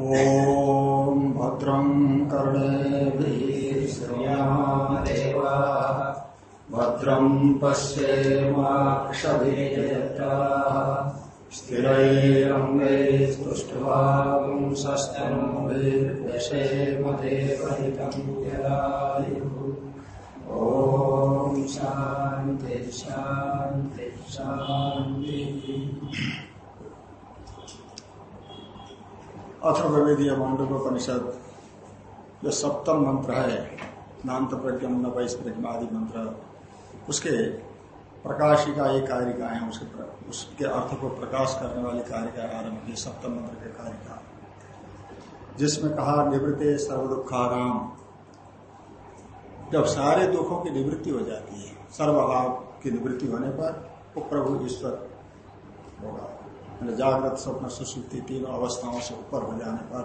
ॐ भद्रं कर्णेभिः श्रृणुयामदेवा भद्रं पश्येमाक्षभिर्यत्राः स्थिरैरङ्गैस्तुष्टवांसस्तनोभिर्दशेमदेवहितं यदायुः ॐ शान्ति शान्ति शान्तिः। अथर्वेदीय मांडव्योपनिषद जो सप्तम मंत्र है नान्त प्रज्ञम न वैश्व आदि मंत्र उसके प्रकाशिका ये कारिका है उसके प्र, उसके अर्थ को प्रकाश करने वाली कारिका आरंभ की सप्तम मंत्र के कारिका। जिसमें कहा निवृत्ति सर्व दुखाराम जब सारे दुखों की निवृत्ति हो जाती है सर्वभाव की निवृत्ति होने पर वो प्रभु ईश्वर होगा। जागृत स्वप्न सुश्रुति तीनों अवस्थाओं से ऊपर हो जाने पर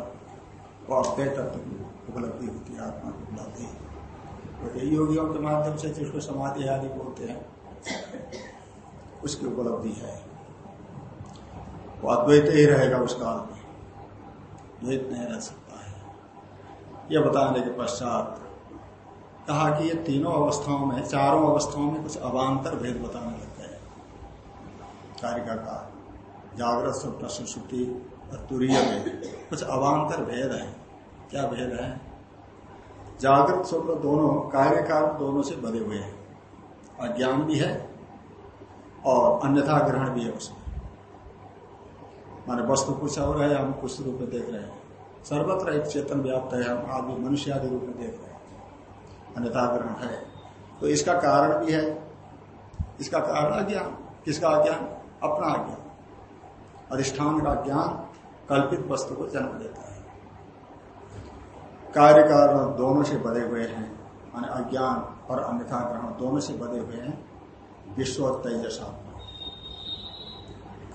वो अव्यय तत्व की उपलब्धि होती है, आत्मा की उपलब्धि तो योगियों के माध्यम से जिसको समाधि आदि बोलते हैं, उसकी उपलब्धि है। वो अद्वैत ही रहेगा उस काल में। द्वैत नहीं रह सकता है। यह बताने के पश्चात कहा कि ये तीनों अवस्थाओं में, चारों अवस्थाओं में कुछ अवान्तर भेद बताने लगते हैं। कारिका का जागृत स्वप्न सुश्रुति और तुरीय में। कुछ अवान्तर भेद है। क्या भेद है? जागृत स्वप्न दोनों कार्य कारण दोनों से बने हुए हैं। अज्ञान भी है और अन्यथा ग्रहण भी है उसमें। माने वस्तु तो कुछ और है, हम कुछ रूप में देख रहे हैं। सर्वत्र एक चेतन व्याप्त है, हम आदमी मनुष्य आदि रूप में देख रहे हैं। अन्यथा ग्रहण है। तो इसका कारण भी है। इसका कारण अज्ञान। किसका अज्ञान? अपना अज्ञान। अधिष्ठान का ज्ञान कल्पित वस्तु को जन्म देता है। कार्य कारण दोनों से बधे हुए हैं, माने अज्ञान और अन्यथा ग्रहण दोनों से बधे हुए हैं, विश्व और तेजसात्मा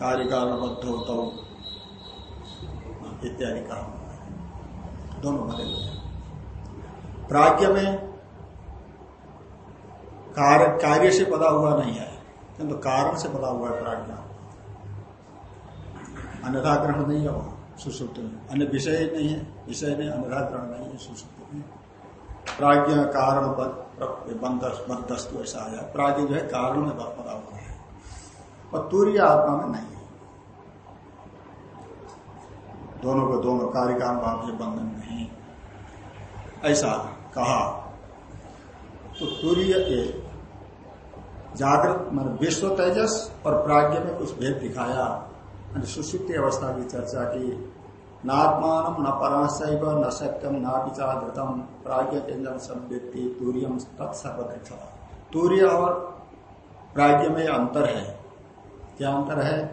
कार्य कारण बद्धो तो इत्यादि कहा दोनों बधे हुए हैं। प्राज्ञ में कार्य कार्य से बधा हुआ नहीं है, किंतु कारण से बधा हुआ है प्राज्ञा। अन्यथा ग्रहण नहीं है, वहाँ सुसुप्त में अन्य विषय नहीं है, विषय नहीं अन्यथा ग्रहण नहीं है। सुसुप्त में प्राज्ञ कारण बंदस्तु ऐसा आया प्राज्ञ जो है कारण में बना हुआ है। और तूर्य आत्मा में नहीं है। दोनों को दोनों कार्य कारण भाव से बंधन नहीं ऐसा कहा। तो तूर्य के जागृत, मान विश्व तेजस और प्राज्ञ में कुछ भेद दिखाया। सुश्रुति अवस्था की चर्चा की नात्मान न पराशैव न सत्यम न विचाधृतम प्राज्ञ केंद्र संवृत्ति तूर्यम तत्सर्वदृक्ष तूर्य और प्राज्ञ में अंतर है क्या अंतर है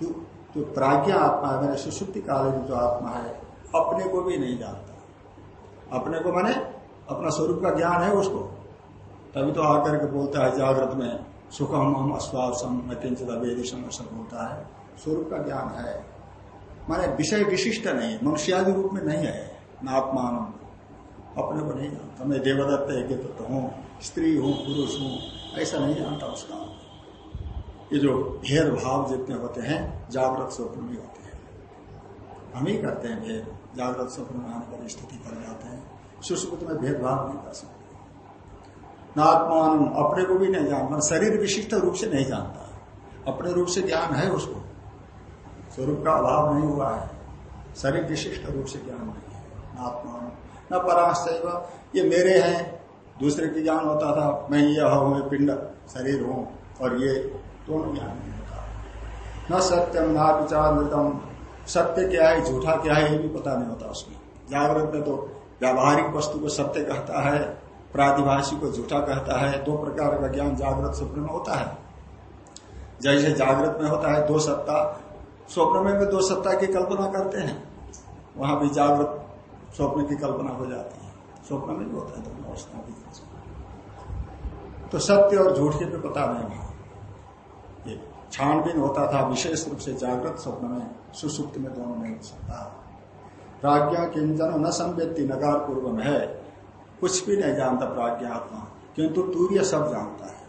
तो, तो प्राज्ञ आत्मा है मैंने सुश्रुति काल जो आत्मा है अपने को भी नहीं जानता अपने को माने अपना स्वरूप का ज्ञान है उसको तभी तो आकर के बोलता है जागृत में सुखम हम अस्वासम मैं किंचित अवेदिशम सब बोलता है स्वरूप का ज्ञान है। माने विषय विशिष्ट नहीं है मनुष्यादि रूप में नहीं है। नात्मान अपने को नहीं जानता। मैं देवदत्त एक तो हूँ, स्त्री हूँ, पुरुष हूँ, ऐसा नहीं जानता उसका। ये जो भेद भाव जितने होते हैं, जागृत स्वप्न में होते हैं। हम ही करते हैं भेद। जागृत स्वप्न में आने पर स्थिति कर जाते हैं। सुश्रुत में भेदभाव नहीं कर सकते। नात्मान अपने को भी नहीं जानता। शरीर विशिष्ट रूप से नहीं जानता। अपने रूप से ज्ञान है उसको। स्वरूप का अभाव नहीं हुआ है। शरीर विशिष्ट रूप से ज्ञान नहीं है। न आत्मा, न पराश्चय ये मेरे हैं, दूसरे की ज्ञान होता था। मैं यह हूँ, मैं पिंड, शरीर हूँ, और ये दोनों ज्ञान नहीं होता। न सत्यम, ना विचार मृतम सत्य क्या है, झूठा क्या है, ये भी पता नहीं होता उसमें। जागृत में तो व्यावहारिक वस्तु को सत्य कहता है प्रादिभाषी को झूठा कहता है। दो प्रकार का ज्ञान जागृत स्वप्न में होता है। जैसे जागृत में होता है, दो सत्ता स्वप्न में भी दो सत्ता की कल्पना करते हैं। वहाँ भी जागृत स्वप्न की कल्पना हो जाती है। स्वप्न में भी होता है, दोनों अवस्थाओं की तो सत्य और झूठ के भी पता नहीं वहाँ ये छानबीन होता था, विशेष रूप से जागृत स्वप्न में, सुसुप्त में दोनों नहीं सकता प्राज्ञा किंचन न संवेदी नकार पूर्व में है। कुछ भी नहीं जानता प्राज्ञा आत्मा, किंतु तूर्य सब जानता है।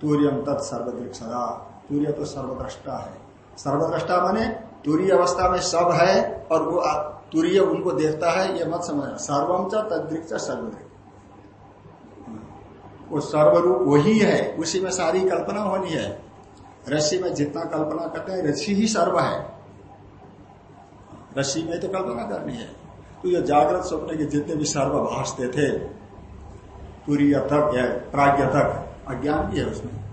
तूर्यम तत्सर्वदृक सदा। सूर्य तो सर्वद्रष्टा है। सर्वद्रष्टा माने तुरीय अवस्था में सब है और वो तुरीय उनको देखता है, ये मत समझना। सर्वम च तद्रिक सर्वदृक वो सर्वरूप वही है, उसी में सारी कल्पना होनी है। रस्सी में जितना कल्पना करते हैं रस्सी ही सर्व है। रस्सी में तो कल्पना करनी है। तो ये जागृत स्वप्न के जितने भी सर्व भाषते थे, तुरीय तक या प्राज्ञ तक, अज्ञान भी है उसमें।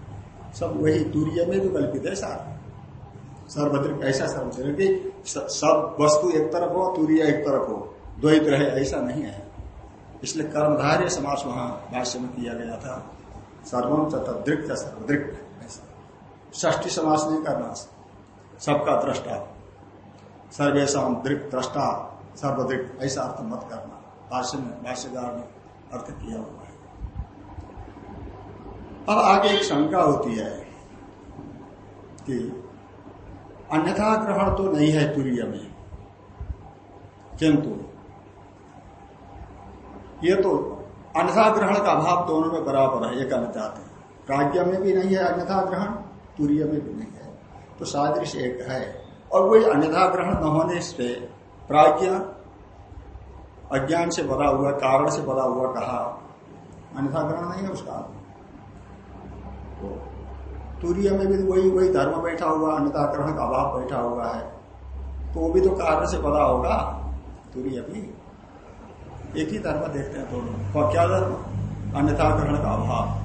सब वही तुरीय में भी कल्पित है सारा सर्वद्रिक ऐसा सर्वद्रिक कि सब वस्तु एक तरफ़ हो, तूर्य एक तरफ़ हो, द्वैत रहे ऐसा नहीं है। इसलिए कर्मधार्य समास वहाँ भाष्य में किया गया था। सर्वम चतुर्दृक सर्वदृक ऐसा। ष्ठी समास नहीं करना सबका दृष्टा। सर्वेशम दृक दृष्टा, सर्वदृक, ऐसा अर्थ मत करना। भाष्य में, भाष्यकार ने अर्थ किया हुआ। अब आगे एक शंका होती है कि अन्यथा ग्रहण तो नहीं है तुरीय में, किंतु ये तो अन्यथा ग्रहण का अभाव दोनों में बराबर है ये कहना चाहते हैं में भी नहीं है अन्यथा ग्रहण, तुरीय में भी नहीं है। तो सादृश एक है। और वही अन्यथा ग्रहण न होने से प्राज्ञ अज्ञान से बड़ा हुआ, कारण से बड़ा हुआ कहा, अन्यथा ग्रहण नहीं है उसका। तुरीय में भी वही वही धर्म बैठा हुआ अन्यथा ग्रहण का अभाव बैठा हुआ है। तो वो भी तो कारण से बड़ा होगा, तुरीय भी। एक ही धर्म देखते हैं दोनों। तो क्या धर्म? अन्यथा ग्रहण का अभाव।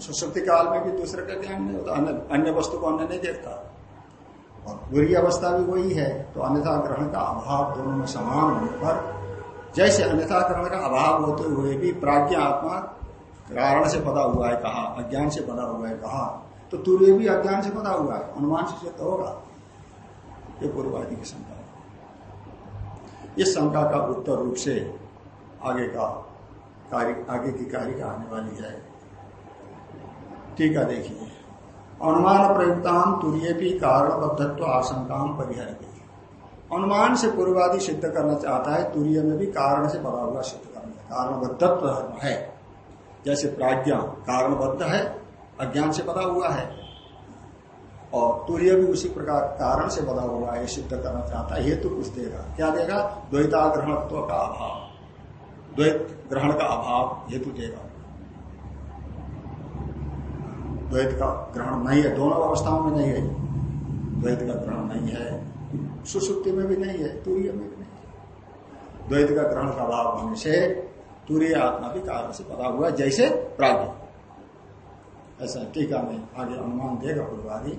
सुशक्ति काल में भी दूसरे का ज्ञान नहीं होता, अन्य वस्तु को अन्य नहीं देखता। और बुरी अवस्था भी वही है तो अन्यथा ग्रहण का अभाव दोनों में समान होने पर, जैसे अन्यथा ग्रहण का अभाव होते हुए भी प्राज्ञ आत्मा कारण से पता हुआ है, कहा, अज्ञान से पता हुआ है, कहा। तो तुर्य भी अज्ञान से पता हुआ है, अनुमान से सिद्ध होगा। ये पूर्वादि की शंका है। इस शंका का उत्तर रूप से आगे का कार्य, आगे की कार्य का आने वाली है। ठीक है, देखिए। अनुमान प्रयुक्तान तुरीय भी कारणबद्धत्व आशंका परिहर अनुमान से पूर्वादि सिद्ध करना चाहता है तुरीय में भी कारण से बड़ा हुआ सिद्ध करना कारणबद्धत्व है। जैसे प्राज्ञा कारणबद्ध है, अज्ञान से बड़ा हुआ है, और तुरीय भी उसी प्रकार कारण से बड़ा हुआ है सिद्ध करना चाहता है, हेतु कुछ देगा। क्या देगा? द्वैताग्रहणत्व का अभाव। द्वैत ग्रहण का अभाव हेतु देगा। द्वैत का ग्रहण नहीं है, दोनों अवस्थाओं में नहीं है। द्वैत का ग्रहण नहीं है, सुसुप्ति में भी नहीं है, तूर्य में भी नहीं है। द्वैत का ग्रहण का अभाव होने से तूर्य आत्मा भी कारण से पता हुआ, जैसे प्राग्ञ ऐसा टीका में आगे अनुमान देगा पूर्वादि,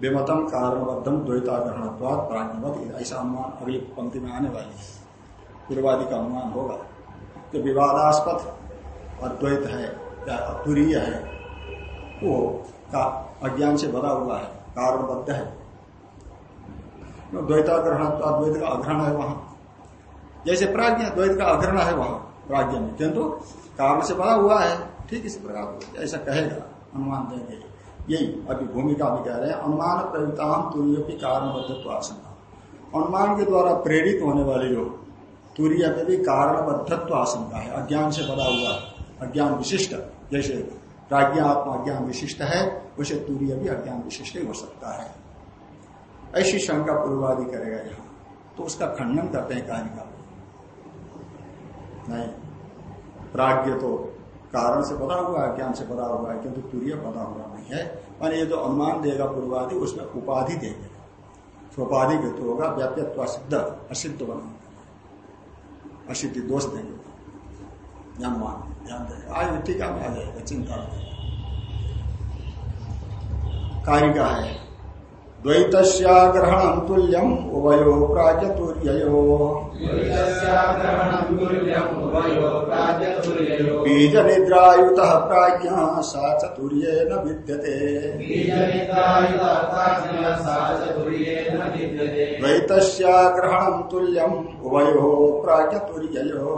विमतम कारणबद्धम द्वैता ग्रहण प्राज्ञवत ऐसा अनुमान अगली पंक्ति में आने वाली है। पूर्वादि का अनुमान होगा कि विवादास्पद अद्वैत है या अतुरीय है, वो का अज्ञान से भरा हुआ है, कारणबद्ध है। द्वैता ग्रहण तो अद्वैत का अग्रहण है वहाँ। जैसे प्राज्ञ, द्वैत का अग्रहण है वहाँ। प्राज्ञ में। किंतु कारण से बड़ा हुआ है। ठीक इसी प्रकार ऐसा कहेगा अनुमान देंगे यही अभी भूमिका भी कह रहे हैं, अनुमान प्रयुक्ताम तुरीय की कारणबद्धत्व आशंका अनुमान के द्वारा प्रेरित होने वाले जो तुरीय में भी कारणबद्धत्व आशंका है। अज्ञान से बना हुआ अज्ञान विशिष्ट जैसे प्राज्ञा आत्मा अज्ञान विशिष्ट है, वैसे तूर्य भी अज्ञान विशिष्ट ही सकता है। ऐसी शंका पूर्वादि करेगा यहाँ। तो उसका खंडन करते हैं कार्य का। नहीं। प्राज्ञ तो कारण से पता हुआ है, ज्ञान से पता हुआ है, किंतु तूर्य पता हुआ नहीं है। मान ये जो अनुमान देगा पूर्वादि, उसमें उपाधि देंगे। उपाधि के तो होगा, व्याप्यत्व सिद्ध असिद्ध बना असिद्धि दोष देंगे। अनुमान ध्यान देगा आज टीका में आ जाएगा, चिंता कारिका है। द्वैतस्याग्रहणं तुल्यम् उभयो प्राचतुर्ययो बीजनिद्रायुतः प्राज्ञः सा चतुर्येण विद्यते। द्वैतस्याग्रहणं तुल्यम् उभयो प्राचतुर्ययो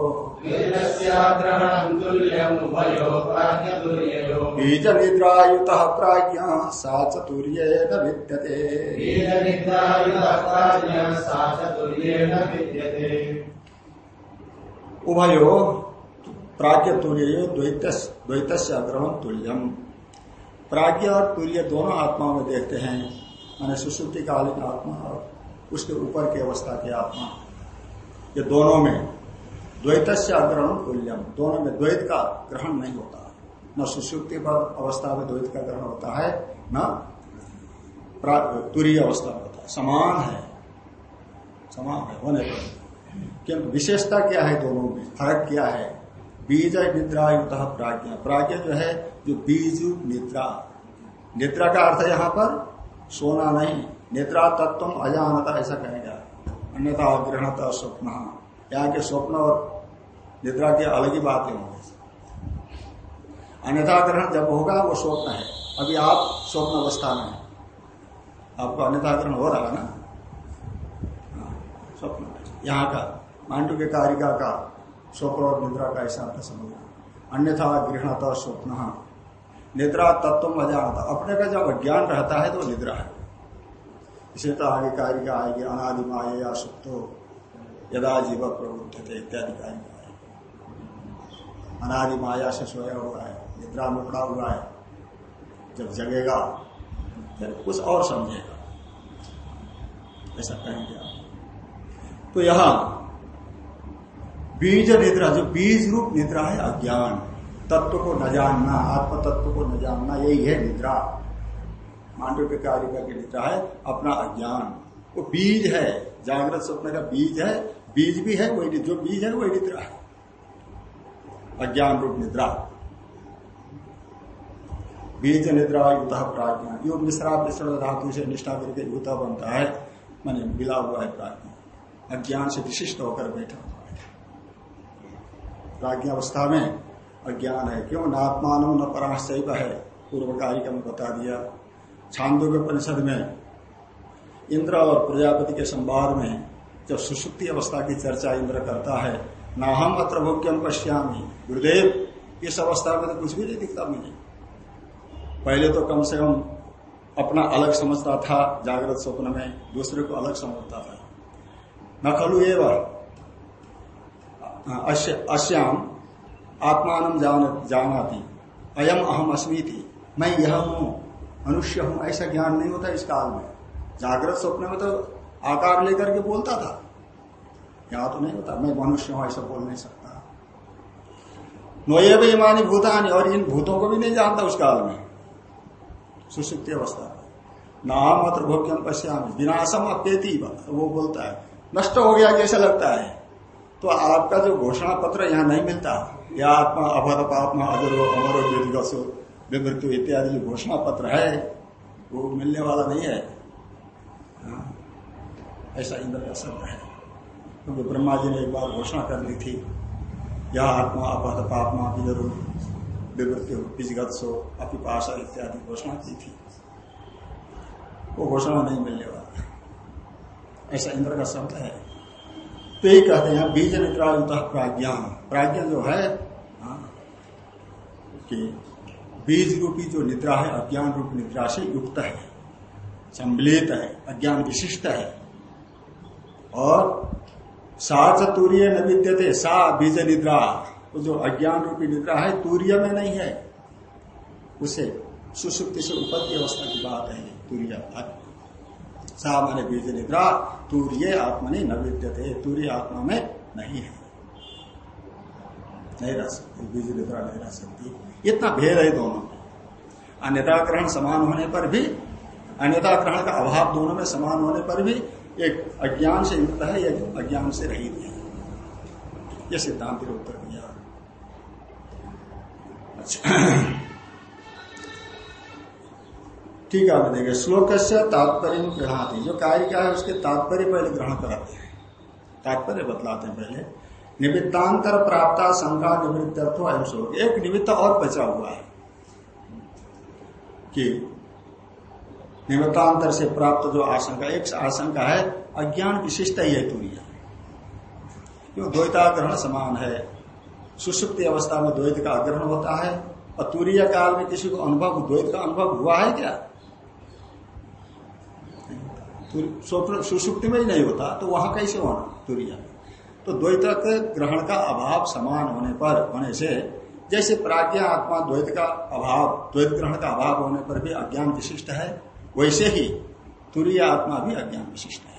बीजनिद्रायुतः प्राज्ञः सा चतुर्येण विद्यते। उभयो प्राज्ञ तुल्य द्वैत अग्रहण तुल्यम। प्राज्ञ और तुल्य दोनों आत्माओं में देखते हैं, माने सुश्रुति कालीन आत्मा और उसके ऊपर की अवस्था की आत्मा। ये दोनों में द्वैत से अग्रहण तुल्यम। दोनों में द्वैत का ग्रहण नहीं होता। न सुश्रुति पर अवस्था में द्वैत का ग्रहण होता है, न तुरीय अवस्था में होता है। समान है। समान है होने पर किंतु विशेषता क्या है दोनों में? फ़र्क क्या है? बीज निद्रा युक्त प्राज्ञ। प्राज्ञ जो है, जो बीज निद्रा। निद्रा का अर्थ है यहाँ पर सोना नहीं। निद्रा तत्व अजानता, ऐसा कहेगा। अन्यथा ग्रहणता स्वप्न। यहाँ के स्वप्न और निद्रा की अलग ही बातें होंगे अन्यथा ग्रहण जब होगा, वो स्वप्न है। अभी आप स्वप्न अवस्था में आपको अन्यथा ग्रहण हो रहा है ना? हाँ, स्वप्न यहाँ का मांडू के कारिका का स्वप्न और निद्रा का ऐसा अर्थ समझना अन्यथा गृहणता स्वप्न। निद्रा तत्व अजानता। अपने का जब अज्ञान रहता है तो निद्रा है। इसे तो आगे कारिका आएगी अनादि माया सुप्तो यदा जीव प्रबुद्ध थे इत्यादि कारिका अनादि माया से सोया हुआ है निद्रा में पड़ा हुआ है। जब जगेगा फिर कुछ और समझेगा। ऐसा कहेंगे आप। तो यहाँ, बीज निद्रा, जो बीज रूप निद्रा है अज्ञान, तत्व को न जानना आत्म तत्व को न जानना, यही है निद्रा। मांडव के कार्य करके निद्रा है, अपना अज्ञान। वो बीज है, जागृत स्वप्न का बीज है, बीज भी है वही जो बीज है, वही निद्रा है। अज्ञान रूप निद्रा। बीज निद्रा युत प्राज्ञा। युग मिश्रा मिश्रण धातु से निष्ठा करके युता बनता है। मैंने मिला हुआ है प्राज्ञा। अज्ञान से विशिष्ट होकर बैठा हुआ है। प्राज्ञावस्था में अज्ञान है। क्यों? नात्मान न पराश्चैव है। पूर्वकारी का बता दिया। छांदो के परिषद में इंद्र और प्रजापति के संवाद में जब सुसुप्ति अवस्था की चर्चा इंद्र करता है ना हम अत्र भोग्यम पश्यामी। गुरुदेव, इस अवस्था में तो कुछ भी नहीं दिखता मुझे। पहले तो कम से कम अपना अलग समझता था, जागृत स्वप्न में दूसरे को अलग समझता था। न खलु एवं अश्याम, आत्मान जान, जानाती, अयम अहम अस्मी थी मैं यह हूँ, मनुष्य हूँ, ऐसा ज्ञान नहीं होता इस काल में। जागृत स्वप्न में तो आकार लेकर के बोलता था। यहाँ तो नहीं होता, मैं मनुष्य हूँ, ऐसा बोल नहीं सकता। नोये इमानी भूतानी, और इन भूतों को भी नहीं जानता उस काल में। सुसुप्ति अवस्था। में नाम अत्र भोग्यम पश्याम। विनाशम अपेती वो बोलता है नष्ट हो गया कैसा लगता है? तो आपका जो घोषणा पत्र यहाँ नहीं मिलता या आत्मा अभर पात्मा अजरो अमरो विमृत्यु इत्यादि जो घोषणा पत्र है वो मिलने वाला नहीं है। हाँ, ऐसा इंद्र का शब्द है। क्योंकि ब्रह्मा जी ने एक बार घोषणा कर ली थी यह आत्मा अपहत पापमा विजरु विमृत्यु बीजगत्सो अपिपाशा इत्यादि घोषणा की थी वो घोषणा नहीं मिलने वाला ऐसा इंद्र का शब्द है तो यही कहते हैं बीज निद्रा प्राज्ञा प्राज्ञा जो है हाँ, कि बीज रूपी जो निद्रा है अज्ञान रूप निद्रा से युक्त है सम्मिलित है अज्ञान विशिष्ट है और सा तूर्य न विद्यते सा बीज निद्रा वो जो अज्ञान रूपी निद्रा है, तूर्य में नहीं है। उसे सुसुप्ति से उपत्ति अवस्था की बात है तूर्य। सा बीज निद्रा, तूर्य आत्मा नहीं विद्यते, तूर्य आत्मा में नहीं है। नहीं रह सकती, बीज निद्रा नहीं रह सकती। इतना भेद है दोनों में। अन्यता ग्रहण समान होने पर भी अन्यता ग्रहण का अभाव दोनों में समान होने पर भी, एक अज्ञान से युक्त है, एक अज्ञान से रहित है। यह सिद्धांत उत्तर दिया ठीक है देखें श्लोक से तात्पर्य ग्रहणाती जो कार्य का है, उसके तात्पर्य पहले ग्रहण कराते हैं। तात्पर्य बतलाते हैं पहले। निमित्तांतर प्राप्त शंका निवृत्त श्लोक। एक निमित्त और बचा हुआ है कि निमित्तांतर से प्राप्त जो आशंका, एक आशंका है, अज्ञान विशिष्ट ही है तुरीय क्यों? द्वैताग्रहण समान है। सुसुप्ति अवस्था में द्वैत का अग्रहण होता है। और तुरीय काल में किसी को अनुभव, द्वैत का अनुभव हुआ है क्या? सुसुप्ति में ही नहीं होता तो वहाँ कैसे होना तुरीय तो द्वैत ग्रहण का अभाव समान होने पर, होने से, जैसे प्राज्ञा आत्मा द्वैत का अभाव, द्वैत ग्रहण का अभाव होने पर भी अज्ञान विशिष्ट है, वैसे ही तुरीय आत्मा भी अज्ञान विशिष्ट है।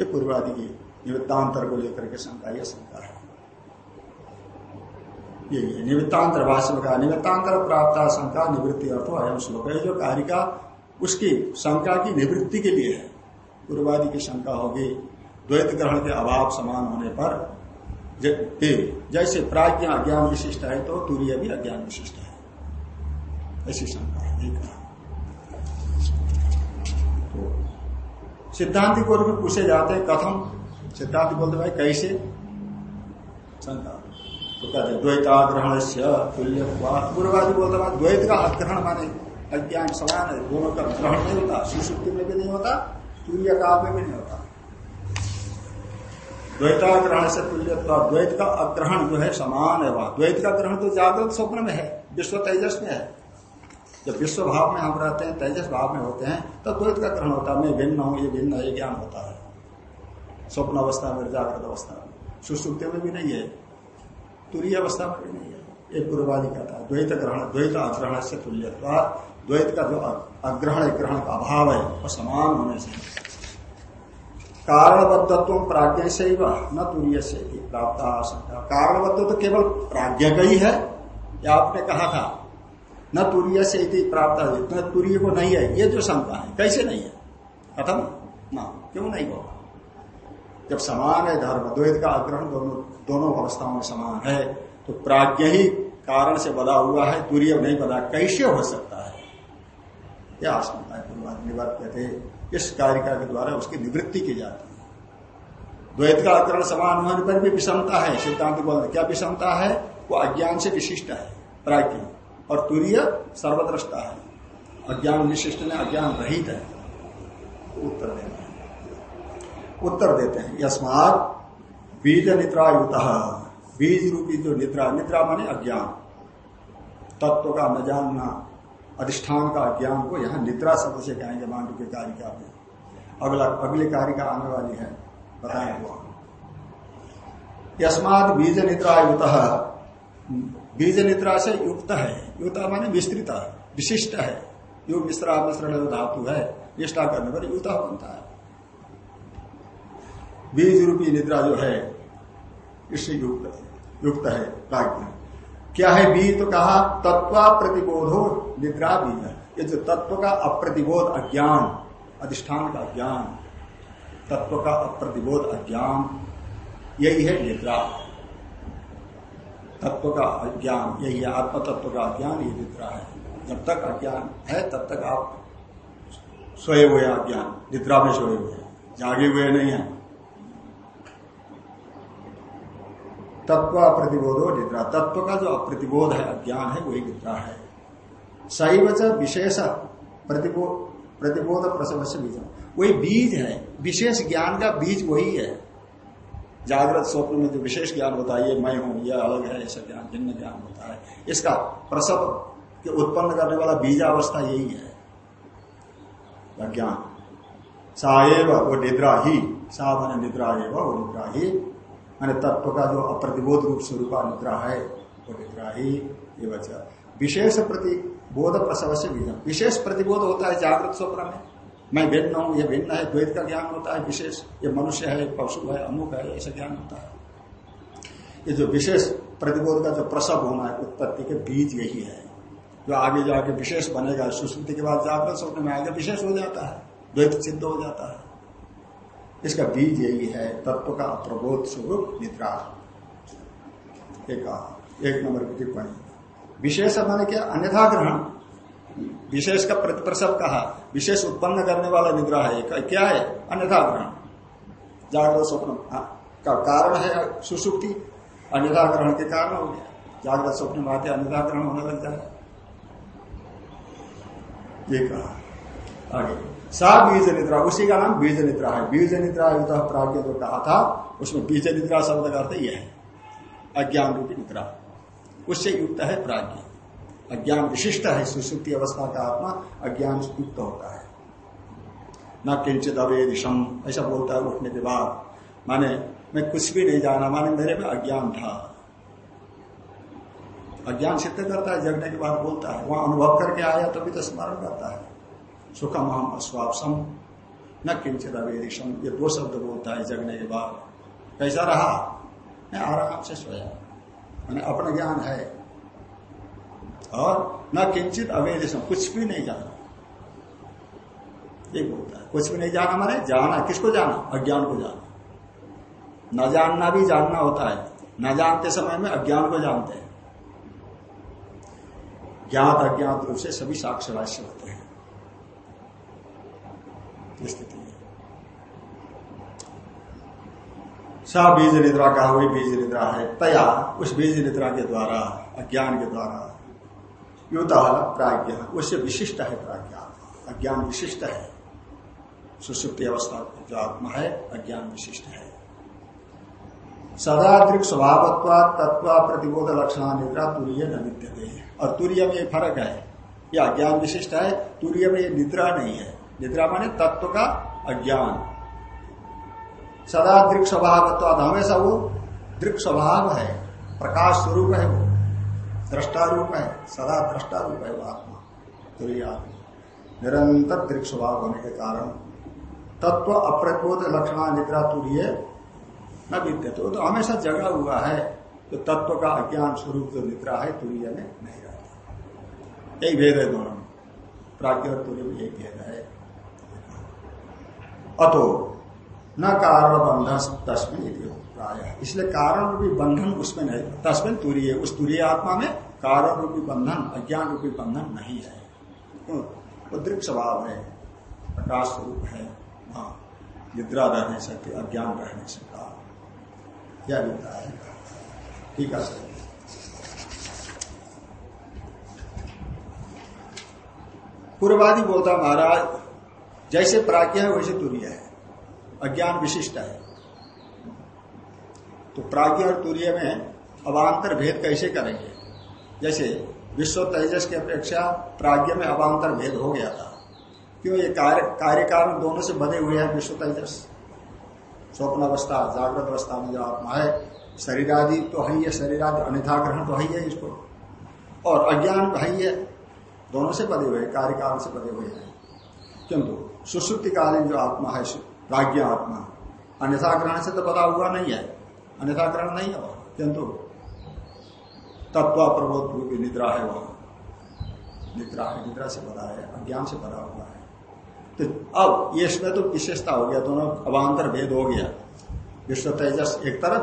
ये पूर्वादि की निवृत्तांतर को लेकर के शंका यह शंका है। ये निवृत्तांतर भाषण का निवृत्तांतर प्राप्त शंका निवृत्ति अर्थ अयम श्लोक। है जो कारिका, उसकी शंका की निवृत्ति के लिए है। पूर्वादि की शंका होगी, द्वैत ग्रहण के अभाव समान होने पर जैसे प्राज्ञ अज्ञान विशिष्ट है तो तूर्य भी अज्ञान विशिष्ट है। ऐसी शंका है तो सिद्धांति को भी पूछे जाते हैं, कथम, सिद्धांत बोलते भाई, कैसे? शंका तो कहते द्वैताग्रहण से तुल्य पूर्वादि बोलते भाई द्वैत का अग्रहण माने अज्ञान समान है, दोनों का ग्रहण नहीं होता सुसुप्ति में भी नहीं होता तुल्य काल में भी नहीं होता। द्वैताग्रहण से तुल्य द्वैत का अग्रहण जो है समान है वहाँ। द्वैत का ग्रहण तो जागृत स्वप्न में है, विश्व तेजस में है। जब विश्व भाव में हम रहते हैं, तेजस भाव में होते हैं, तब तो द्वैत का ग्रहण होता है। मैं भिन्न हूँ, ये भिन्न ये ज्ञान होता है। स्वप्न अवस्था में जागृत अवस्था। में सुश्रुति में भी नहीं है। तुरीय अवस्था में भी नहीं है। एक पूर्वादि कहता है द्वैत ग्रहण, द्वैत अग्रहण से तुल्य द्वैत का जो अग्रहण, ग्रहण का अभाव है, वो समान होने से कारणबद्धत्व प्राज्ञ से न तुरीय से प्राप्त आशंका। कारणबद्ध तो केवल प्राज्ञ का ही है, या आपने कहा था। न तुरीय से प्राप्त न तुरीय को नहीं है, ये जो शंका है, कैसे नहीं है? कथम? न, क्यों नहीं होगा? जब समान है, धर्म, द्वैत का अग्रहण दोनों दोनों अवस्थाओं में समान है तो प्राज्ञ ही कारण से बदा हुआ है तुरीय नहीं बदा कैसे हो सकता है? क्या आशंका है निवर्त थे इस कारिका के द्वारा उसकी निवृत्ति की जाती है। द्वैत का आकरण समान होने पर भी विषमता है, सिद्धांत बोल क्या विषमता है? वो अज्ञान से विशिष्ट है, प्राज्ञ। और तुरीय सर्वद्रष्टा है। अज्ञान विशिष्ट ने अज्ञान रहित है। उत्तर हैं उत्तर देते हैं। यस्मात बीज निद्रायुत बीज रूपी जो निद्रा निद्रा माने अज्ञान। तत्व का न जानना, अधिष्ठान का अज्ञान को यहाँ निद्रा शब्द से कहेंगे मांडू के कारिका में अगला, अगली कारिका आने वाली है बताए वो यस्मात बीज निद्रा युक्त बीज निद्रा से युक्त है। युक्त माने विस्तृत विशिष्ट है। यो मिश्रा मिश्रण धातु है, निष्ठा करने पर युक्त बनता है। बीज रूपी निद्रा जो है, इससे युक्त युक्त है प्राज्ञ क्या है बीज तो कहा तत्व प्रतिबोधो निद्रा बीज ये जो तत्व का अप्रतिबोध अज्ञान, अधिष्ठान का ज्ञान तत्व का अप्रतिबोध अज्ञान, यही है निद्रा। तत्व का अज्ञान, यही है आत्म तत्व का अज्ञान ये निद्रा है। जब तक अज्ञान है, तब तक आप सोए हुए अज्ञान, निद्रा में सोए हुए जागे हुए नहीं है। तत्व प्रतिबोधो निद्रा। तत्व का जो अप्रतिबोध है, अज्ञान है, वही निद्रा है। वचन विशेष प्रतिबोध प्रसव से बीज। वही बीज है, विशेष ज्ञान का बीज वही है। जागृत स्वप्न में जो विशेष ज्ञान होता है, ये मैं हूँ यह अलग है, ऐसा ज्ञान, भिन्न ज्ञान होता है। इसका प्रसव के उत्पन्न करने वाला बीजावस्था यही है। ज्ञान साएव वो निद्रा ही, सा मन निद्रा एवं वो निद्रा ही। माने तत्व का जो अप्रतिबोध रूप स्वरूप निद्रा है, वो निद्रा ही ये बचा विशेष प्रतिबोध प्रसव से बीजा विशेष प्रतिबोध होता है जागृत स्वप्न में। मैं भिन्न हूँ, ये भिन्न है, द्वैत का ज्ञान होता है, विशेष। ये मनुष्य है, पशु है, अमुक है, ऐसा ज्ञान होता है। ये जो विशेष प्रतिबोध का जो प्रसव होना है, उत्पत्ति के बीज यही है। जो आगे जाके विशेष बनेगा, सुश्रुति के बाद जागृत स्वप्न में आगे विशेष हो जाता है, द्वैत सिद्ध हो जाता है। इसका बीज यही है तत्व का प्रबोध स्वरूप निद्रा। एक एक नंबर की टिप्पणी। विशेष मैंने क्या? अन्यथा ग्रहण। विशेष का प्रतिप्रसव कहा। विशेष उत्पन्न करने वाला निद्रा है। क्या है? अन्यथा ग्रहण। जागृत स्वप्न। हाँ, का कारण है सुसुप्ति। अन्यथा ग्रहण के कारण हो गया। जागृत स्वप्न में आते अन्यथा ग्रहण होने लग जाए। ये कहा। आगे। सा बीज निद्रा उसी का नाम बीज निद्रा है। बीज निद्रा युद्ध प्राग्ञ जो कहा था, उसमें बीज निद्रा शब्द का अर्थ यह है। अज्ञान रूपी निद्रा। उससे युक्त है प्राज्ञ। अज्ञान विशिष्ट है सुश्रुति अवस्था का आत्मा अज्ञान युक्त होता है। न किंचित अवेदिशम, ऐसा बोलता है उठने के बाद। माने मैं कुछ भी नहीं जाना, माने मेरे में अज्ञान था। अज्ञान सिद्ध करता है, जगने के बाद बोलता है, वहाँ अनुभव करके आया, तभी तो स्मरण करता है। सुखम हम अस्वापसम। न किंचित अवेदिशम। ये दो शब्द बोलता है, जगने के बाद कैसा रहा? मैं आराम से सोया मैंने अपना ज्ञान है। और न किंचित अवेदिशम। कुछ भी नहीं जाना। ये बोलता है। कुछ भी नहीं जाना माने, जाना। किसको जाना? अज्ञान को जाना। न जानना भी जानना होता है। न जानते समय में अज्ञान को जानते हैं। ज्ञात अज्ञात रूप से सभी साक्षराश्य होते हैं। स्थिति। सा बीज निद्रा का वही बीज निद्रा है, तया उस बीज निद्रा के द्वारा, अज्ञान के द्वारा। युत प्राज्ञ उससे विशिष्ट है प्राज्ञा। अज्ञान विशिष्ट है। सुसुप्ति अवस्था जो आत्मा है, अज्ञान विशिष्ट है। सदात्रिक स्वभावत्व तत्व प्रतिबोध लक्षण निद्रा तुरीय न विद्यते और तुरीय में फ़र्क है। यह अज्ञान विशिष्ट है, तुरीय में निद्रा नहीं है। निद्रा माने तत्व का अज्ञान। सदा दृक् स्वभाव हमेशा वो दृक् स्वभाव है प्रकाश स्वरूप है वो। दृष्टा रूप है सदा दृष्टा रूप है वो आत्मा तुरीय आत्मा निरंतर दृक् स्वभाव होने के कारण तत्व अप्रबोध लक्षणा निद्रा तुरीय न विद्य तो, हमेशा जगा हुआ है तो तत्व का अज्ञान स्वरूप जो निद्रा है तुरीय में नहीं रहता। यही भेद है दोनों प्राज्ञ और तुरीय में एक भेद है। अतो, न कारण बंधन तस्मिन प्राय। इसलिए कारण रूपी बंधन उसमें नहीं, तस्मिन तुरीय उस तुरीय आत्मा में कारण रूपी बंधन, अज्ञान रूपी बंधन नहीं है। वो दृक स्वभाव है, प्रकाश स्वरूप है हाँ निद्रा रह नहीं सकती अज्ञान रह नहीं सकता क्या विद्या है। ठीक है, सर। पूर्वादि बोलता महाराज जैसे प्राज्ञ है, वैसे तुरीय है। अज्ञान विशिष्ट है। तो प्राज्ञ और तुरीय में अवान्तर भेद कैसे करेंगे? जैसे विश्व तेजस की अपेक्षा प्राज्ञ में अवान्तर भेद हो गया था। क्यों ये कार्य दोनों से बने हुए हैं विश्व तेजस? स्वप्न अवस्था, जागृत अवस्था में जो आत्मा है, शरीर आदि तो है ये शरीर आदि अन्यथा ग्रहण तो है ही इसको। और अज्ञान है ही है। दोनों से बधे हुए कार्य कारण से बधे हुए हैं। किंतु सुश्रुतिकालीन जो आत्मा है प्राज्ञ आत्मा। अन्यथा ग्रहण से तो बधा हुआ नहीं है। अन्यथा ग्रहण नहीं है किंतु तत्व प्रबोध रूपी निद्रा है वह। निद्रा है, निद्रा से बधा है, अज्ञान से बधा हुआ है। तो अब ये इसमें तो विशेषता हो गया, दोनों अवान्तर भेद हो गया। विश्व तेजस एक तरफ़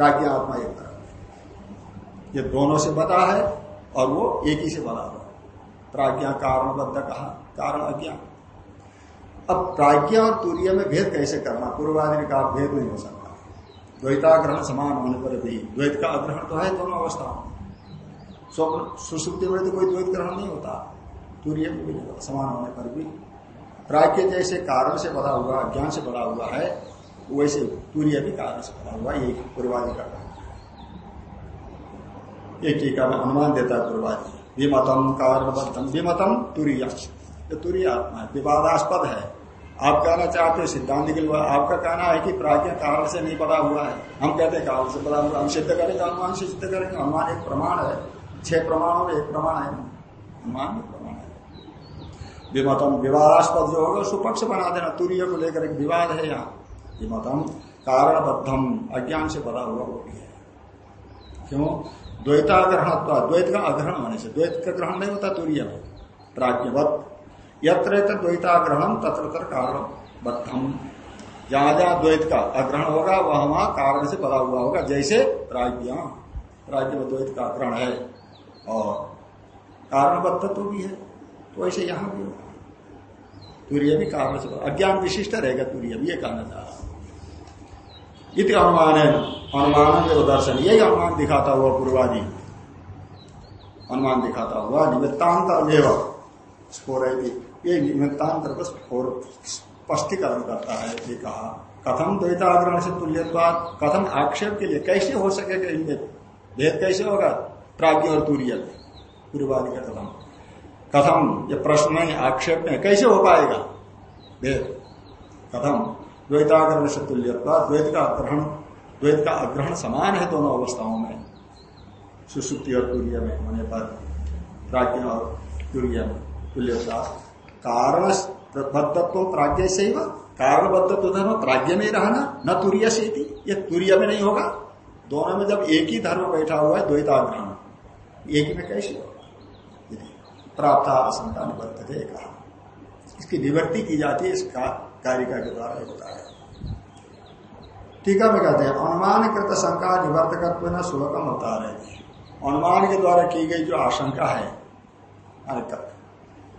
राज्य आत्मा एक तरफ़। ये दोनों से बता है और वो एक ही से बना हुआ प्राज्ञा कारणबद्ध कहा, कारण अज्ञा अब प्राज्ञा और तुरीय में भेद कैसे करना? पूर्वादि ने कहा, भेद नहीं हो सकता। द्वैताग्रहण समान होने पर भी, द्वैत का अग्रहण तो है दोनों अवस्थाओं स्वप्न, सुसुप्ति में तो कोई द्वैत ग्रहण नहीं होता। तुरीय में भी होता, समान होने पर भी। प्राज्ञ जैसे कारण से बड़ा हुआ, ज्ञान से बड़ा हुआ है, वैसे तूर्य भी कारण से बड़ा हुआ, यही पूर्वादि का एक टीका में अनुमान देता है पूर्वादि। विमतम कारणबद्धम, विमतम तुरीय ये तुरीय आत्मा है विवादास्पद है। आप कहना चाहते हो, सिद्धांत के लिए, आपका कहना है कि प्राज्ञ कारण से नहीं पड़ा हुआ है। हम कहते हैं कारण से पड़ा हुआ हम सिद्ध करेंगे अनुमान से सिद्ध करेंगे। अनुमान एक प्रमाण है। छह प्रमाणों में एक प्रमाण है। अनुमान विमतम विवादास्पद जो होगा, सुपक्ष बना देना। तुरीय को लेकर एक विवाद है यहाँ। विमतम, कारणबद्धम, अज्ञान से बड़ा हुआ वो भी है। क्यों? द्वैताग्रहण द्वैत का अग्रहण होने से। द्वैत का ग्रहण नहीं होता, तुरीय में। प्राज्ञवत यत्र द्वैताग्रहण तत्र कारण बद्धम। जहाँ जहाँ द्वैत का अग्रहण होगा, वह वहाँ कारण से बड़ा हुआ होगा। जैसे प्राज्ञ प्राज्ञ द्वैत का अग्रहण है और कारणबद्ध तो भी है तो ऐसे यहाँ भी होगा। तुरीय भी कारण से अज्ञान विशिष्ट रहेगा तुरीय भी, ये कहना चाह रहा इत अनुमान है। अनुमान जो दर्शन, यही अनुमान दिखाता हुआ पूर्वादि। अनुमान दिखाता हुआ निमित्तांत अमेव स्फोर ये निमित्तांतर को स्पष्टीकरण करता है ये कहा कथम द्वैताग्रहण से तुल्यवाद कथम आक्षेप के लिए कैसे हो सकेगा इनमें भेद कैसे होगा? प्राज्ञ और तुरीय, पूर्वादि का कथम कथम ये प्रश्न नहीं आक्षेप में कैसे हो पाएगा? वेद कथम द्वैताग्रहण से तुल्य द्वैत का ग्रहण, द्वैत का अग्रहण समान है दोनों अवस्थाओं में, सुसुप्ति और तूर्य में होने पर प्राज्ञ और तुल्य में तुल्यता कारण बद्धत्व प्राज्ञ से ही कारणबद्धत्व धर्म प्राज्ञ में रहना, न तुरीय से ये तुरीय में नहीं होगा, दोनों में जब एक ही धर्म बैठा हुआ है, द्वैताग्रहण। एक ही में कैसे होगा? प्राप्त आशंका निवर्तते कहा इसकी निवृत्ति की जाती है, इस कारिका के द्वारा होता है। टीका में कहते हैं अनुमान कृत शंका निवर्तकत्व न सुलकम होता है। अनुमान के द्वारा की गई जो आशंका है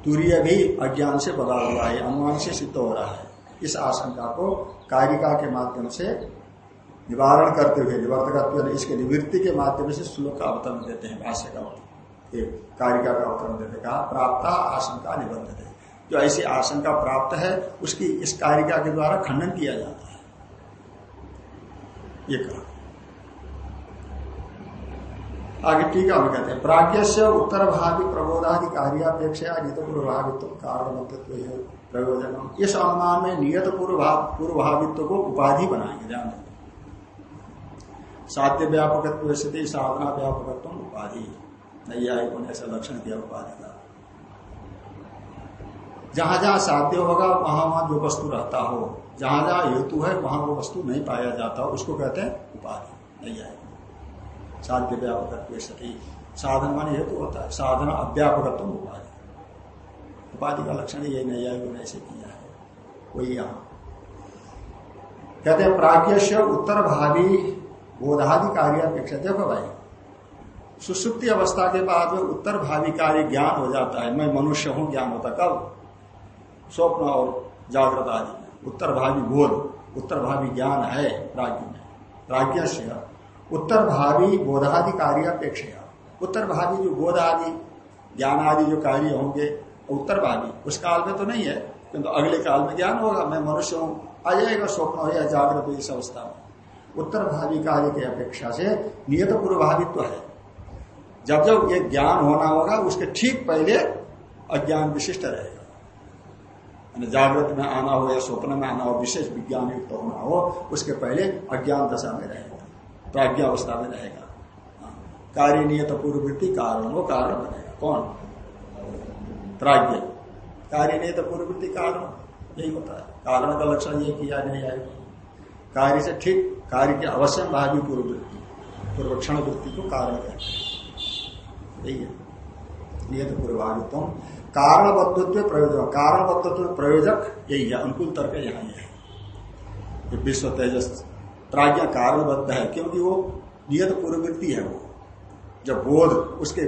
तुरीय भी अज्ञान से बदा हुआ है अनुमान से सिद्ध हो रहा है। इस आशंका को कारिका के माध्यम से निवारण करते हुए, निवर्तकत्व इसके निवृत्ति के माध्यम से श्लोक का अवतरण देते हैं, भाष्य का कारिका का अवतरण देते कहा, प्राप्त आशंका निबंध जो ऐसी आशंका प्राप्त है, उसकी इस कारिका के द्वारा खंडन किया जाता है। ये कहा। आगे टीका में कहते हैं प्राज्ञ से उत्तर भावी प्रबोधादि कार्यापेक्षा नित पूर्वभावित्व कारण प्रयोजन इस अनुमान में नियत पूर्व भावित्व को उपाधि बनाएँगे, ध्यान साध्य व्यापक साधना व्यापकत्व उपाधि। आई ने ऐसा लक्षण दिया, उपाधि का। जहाँ जहाँ साध्य होगा, वहाँ वहाँ जो वस्तु रहता हो। जहाँ जहाँ हेतु है, वहाँ वो वस्तु नहीं पाया जाता, उसको कहते हैं उपाधि आएगा साध्य व्यापक सती साधन मान हेतु होता है। साधन अव्यापकत्व उपाधि। उपाधि का लक्षण ये नहीं आएगा ऐसे किया है। वही यहाँ। कहते हैं प्राज्ञ उत्तर भावी बोधादि कार्य अपेक्षा। देखो भाई, सुसुप्ति अवस्था के बाद में उत्तर भावी कार्य ज्ञान हो जाता है। मैं मनुष्य हूँ, ज्ञान होता कब? स्वप्न और जागृत आदि में। उत्तर भावी बोध उत्तर भावी ज्ञान है राज्य में। से उत्तर भावी बोधादि कार्य अपेक्षा उत्तर भावी जो बोध आदि ज्ञान आदि जो कार्य होंगे उत्तर भावी उस काल में तो नहीं है, किंतु तो अगले काल में ज्ञान होगा, मैं मनुष्य हूँ, आ जाएगा स्वप्न, हो या जागृत हो इस अवस्था में। उत्तर भावी कार्य की अपेक्षा से नियत पूर्वभावित्व है। जब जब ये ज्ञान होना होगा, उसके ठीक पहले अज्ञान विशिष्ट रहेगा। जागृत में आना हो या स्वप्न में आना हो, विशेष विज्ञान युक्त होना हो, उसके पहले अज्ञान दशा में रहेगा। प्राज्ञा अवस्था में रहेगा। हाँ। कार्य नियत पूर्ववृत्ति कारण वो कारण बनेगा। कौन? प्राज्ञ। कार्य नियत पूर्ववृत्ति कारण। यही होता है। कारण का लक्षण ये किया नहीं आएगा। कार्य से ठीक, कार्य के अवश्य भावी पूर्व वृत्ति पूर्वक्षण वृत्ति को कारण कहते हैं। यही है। ये तो पूर्वागित्व कारणबद्धत्व प्रयोजक। कारणबद्धत्व प्रयोजक यही है। अनुकूल तर्क यहाँ है विश्व तेजस प्राज्ञा कारणबद्ध है, क्योंकि वो नियत पूर्ववृत्ति है वो। जब बोध, उसके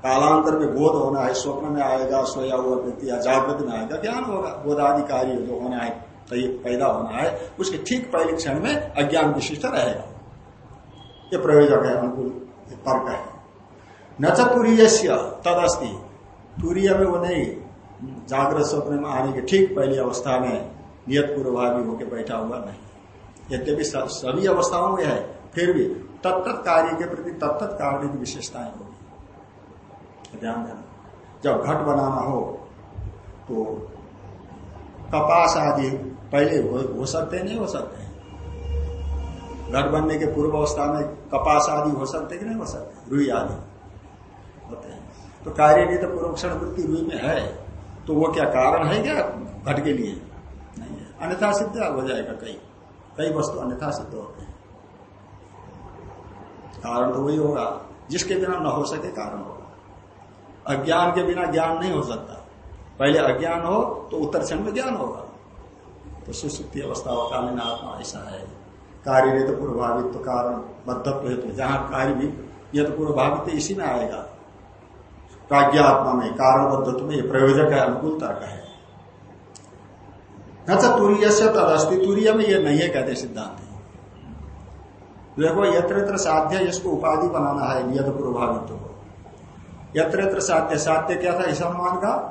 कालांतर में बोध होना है, स्वप्न में आएगा, सोया हुआ व्यक्ति या जागृत में आएगा, ज्ञान होगा बोधादि कार्य जो होना है पैदा होना है, उसके ठीक पहले क्षण में अज्ञान विशिष्ट रहेगा। ये प्रयोजक है, अनुकूल तर्क है। न तो तुरीय तद अस्थि तुरीय में वो नहीं, जागृत स्वप्न में आने के ठीक पहली अवस्था में नियत पूर्वभावी होकर बैठा हुआ नहीं। यद्यपि सभी अवस्थाओं में है फिर भी तत्त कार्य के प्रति तत्त कार्य की विशेषताएँ होगी ध्यान देना। जब घट बनाना हो तो कपास आदि पहले हो, हो सकते नहीं हो सकते घर बनने के पूर्व अवस्था में कपास आदि हो सकते कि नहीं हो सकते रुई आदि होते हैं। तो कार्य नहीं तो पूर्वक्षण वृत्ति रुई में है तो वो क्या कारण है क्या? घट के लिए नहीं है। अन्यथा सिद्ध हो जाएगा कई कई वस्तु अन्यथा सिद्ध होते हैं। कारण तो वही होगा, जिसके बिना न हो सके कारण होगा। अज्ञान के बिना ज्ञान नहीं हो सकता। पहले अज्ञान हो तो उत्तर क्षण में ज्ञान होगा। तो सुसुप्ति अवस्था कालीन आत्मा ऐसा है। कार्य नहीं तो पूर्वभावित तो कारण, बद्धत्व हेतु। जहाँ कार्य भी, यह तो पूर्वभावित इसी में आएगा। प्राज्ञात्मा में, कारणबद्धत्व में प्रयोजक है अनुकूल तर्क है। न तुरीय से तदस्थि तुरीय में यह नहीं है, कहते सिद्धांत। देखो यत्र यत्र साध्य इसको उपाधि बनाना है, नियत पूर्वभावित्व को। यत्र यत्र साध्य साध्य क्या था इस अनुमान का?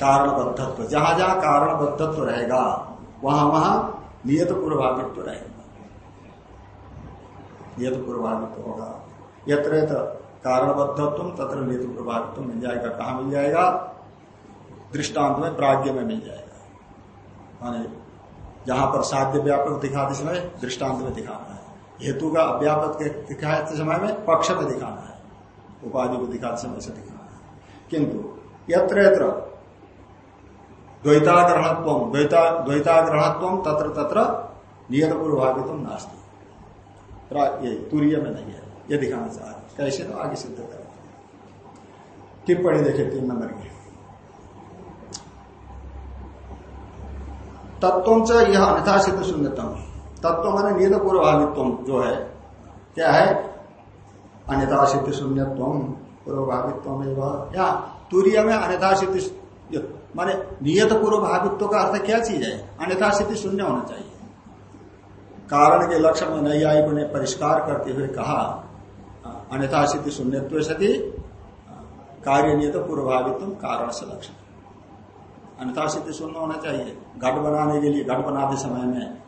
कारणबद्धत्व। जहाँ जहाँ कारणबद्धत्व रहेगा, वहाँ वहाँ नियत पूर्वाभित्व रहेगा। नियत पूर्वाभित्व होगा। यत्र कारणबद्धत्व, तत्र नियत पूर्वाभित्व मिल जाएगा। कहा मिल जाएगा? दृष्टांत में प्राग्ञ में मिल जाएगा। माने जहाँ पर साध्य व्यापक दिखाते समय दृष्टांत में दिखाना है। हेतु का अव्यापक दिखाते समय में, पक्ष में दिखाना है। उपाधि को दिखाते समय से दिखाना है। किंतु यत्र यत्र द्वैताग्रहत्व, द्वैता, द्वैताग्रहत्व तत्र तत्र नियत पूर्वभावित नास्ती ये तुरीय में नहीं है। ये दिखाना चाह रहे कैसे? तो आगे सिद्ध करते टिप्पणी देखे, तीन नंबर की। तत्व से यह अन्यथा सिद्ध शून्यतम। तत्व मैंने नियत पूर्वभावित्व जो है, क्या है? अन्यथा सिद्ध शून्यत्व पूर्वभावित्व या तुरीय में अन्यथा सिद्ध माने नियत पूर्वभावित्व का अर्थ क्या चीज़ है? अन्यथा सिद्ध शून्य होना चाहिए। कारण के लक्षण में नैयायिक ने परिष्कार करते हुए कहा, अन्यथा सिद्धि शून्यत्व सती, कार्य नियत पूर्वभावित्व कारण से लक्षण। अन्यथा सिद्धि शून्य होना चाहिए। घट बनाने के लिए, घट बनाते समय में।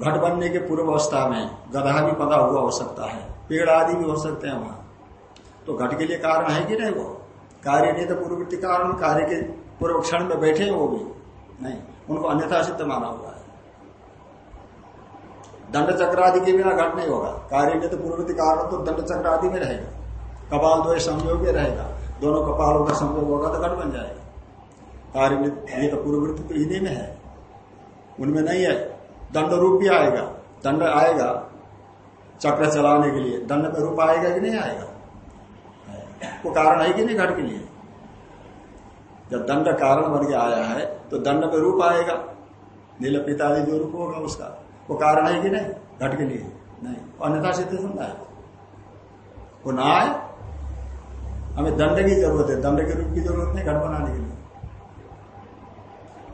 घट बनने के पूर्व अवस्था में गधा भी पदा हुआ हो सकता है, पेड़ आदि भी हो सकते हैं वहाँ। तो घट के लिए कारण है कि नहीं वो? कार्य नहीं तो पूर्ववृत्ति कारण, कार्य के पूर्व क्षण में बैठे वो भी। नहीं, उनको अन्यथा सिद्ध माना हुआ है। दंड चक्र आदि के बिना घट नहीं होगा। कार्य नहीं तो पूर्ववृत्ति कारण तो दंड चक्र आदि में रहेगा। कपाल दो संयोग रहेगा। दोनों कपालों का संयोग होगा तो घट बन जाएगा। कार्य तो पूर्ववृत्ति तो इन्हीं में है। उनमें नहीं है। दंड रूप भी आएगा। दंड आएगा चक्र चलाने के लिए। दंड में रूप आएगा कि नहीं आएगा? वो कारण है कि नहीं घट के लिए? जब दंड कारण बन के आया है तो दंड में रूप आएगा। नील पितादि जो रूप होगा उसका। वो कारण है कि नहीं? घट के लिए। नहीं। अन्यथा सिद्ध सुनना है। वो ना आए। हमें दंड की ज़रूरत है। दंड के रूप की ज़रूरत नहीं, घट बनाने के लिए।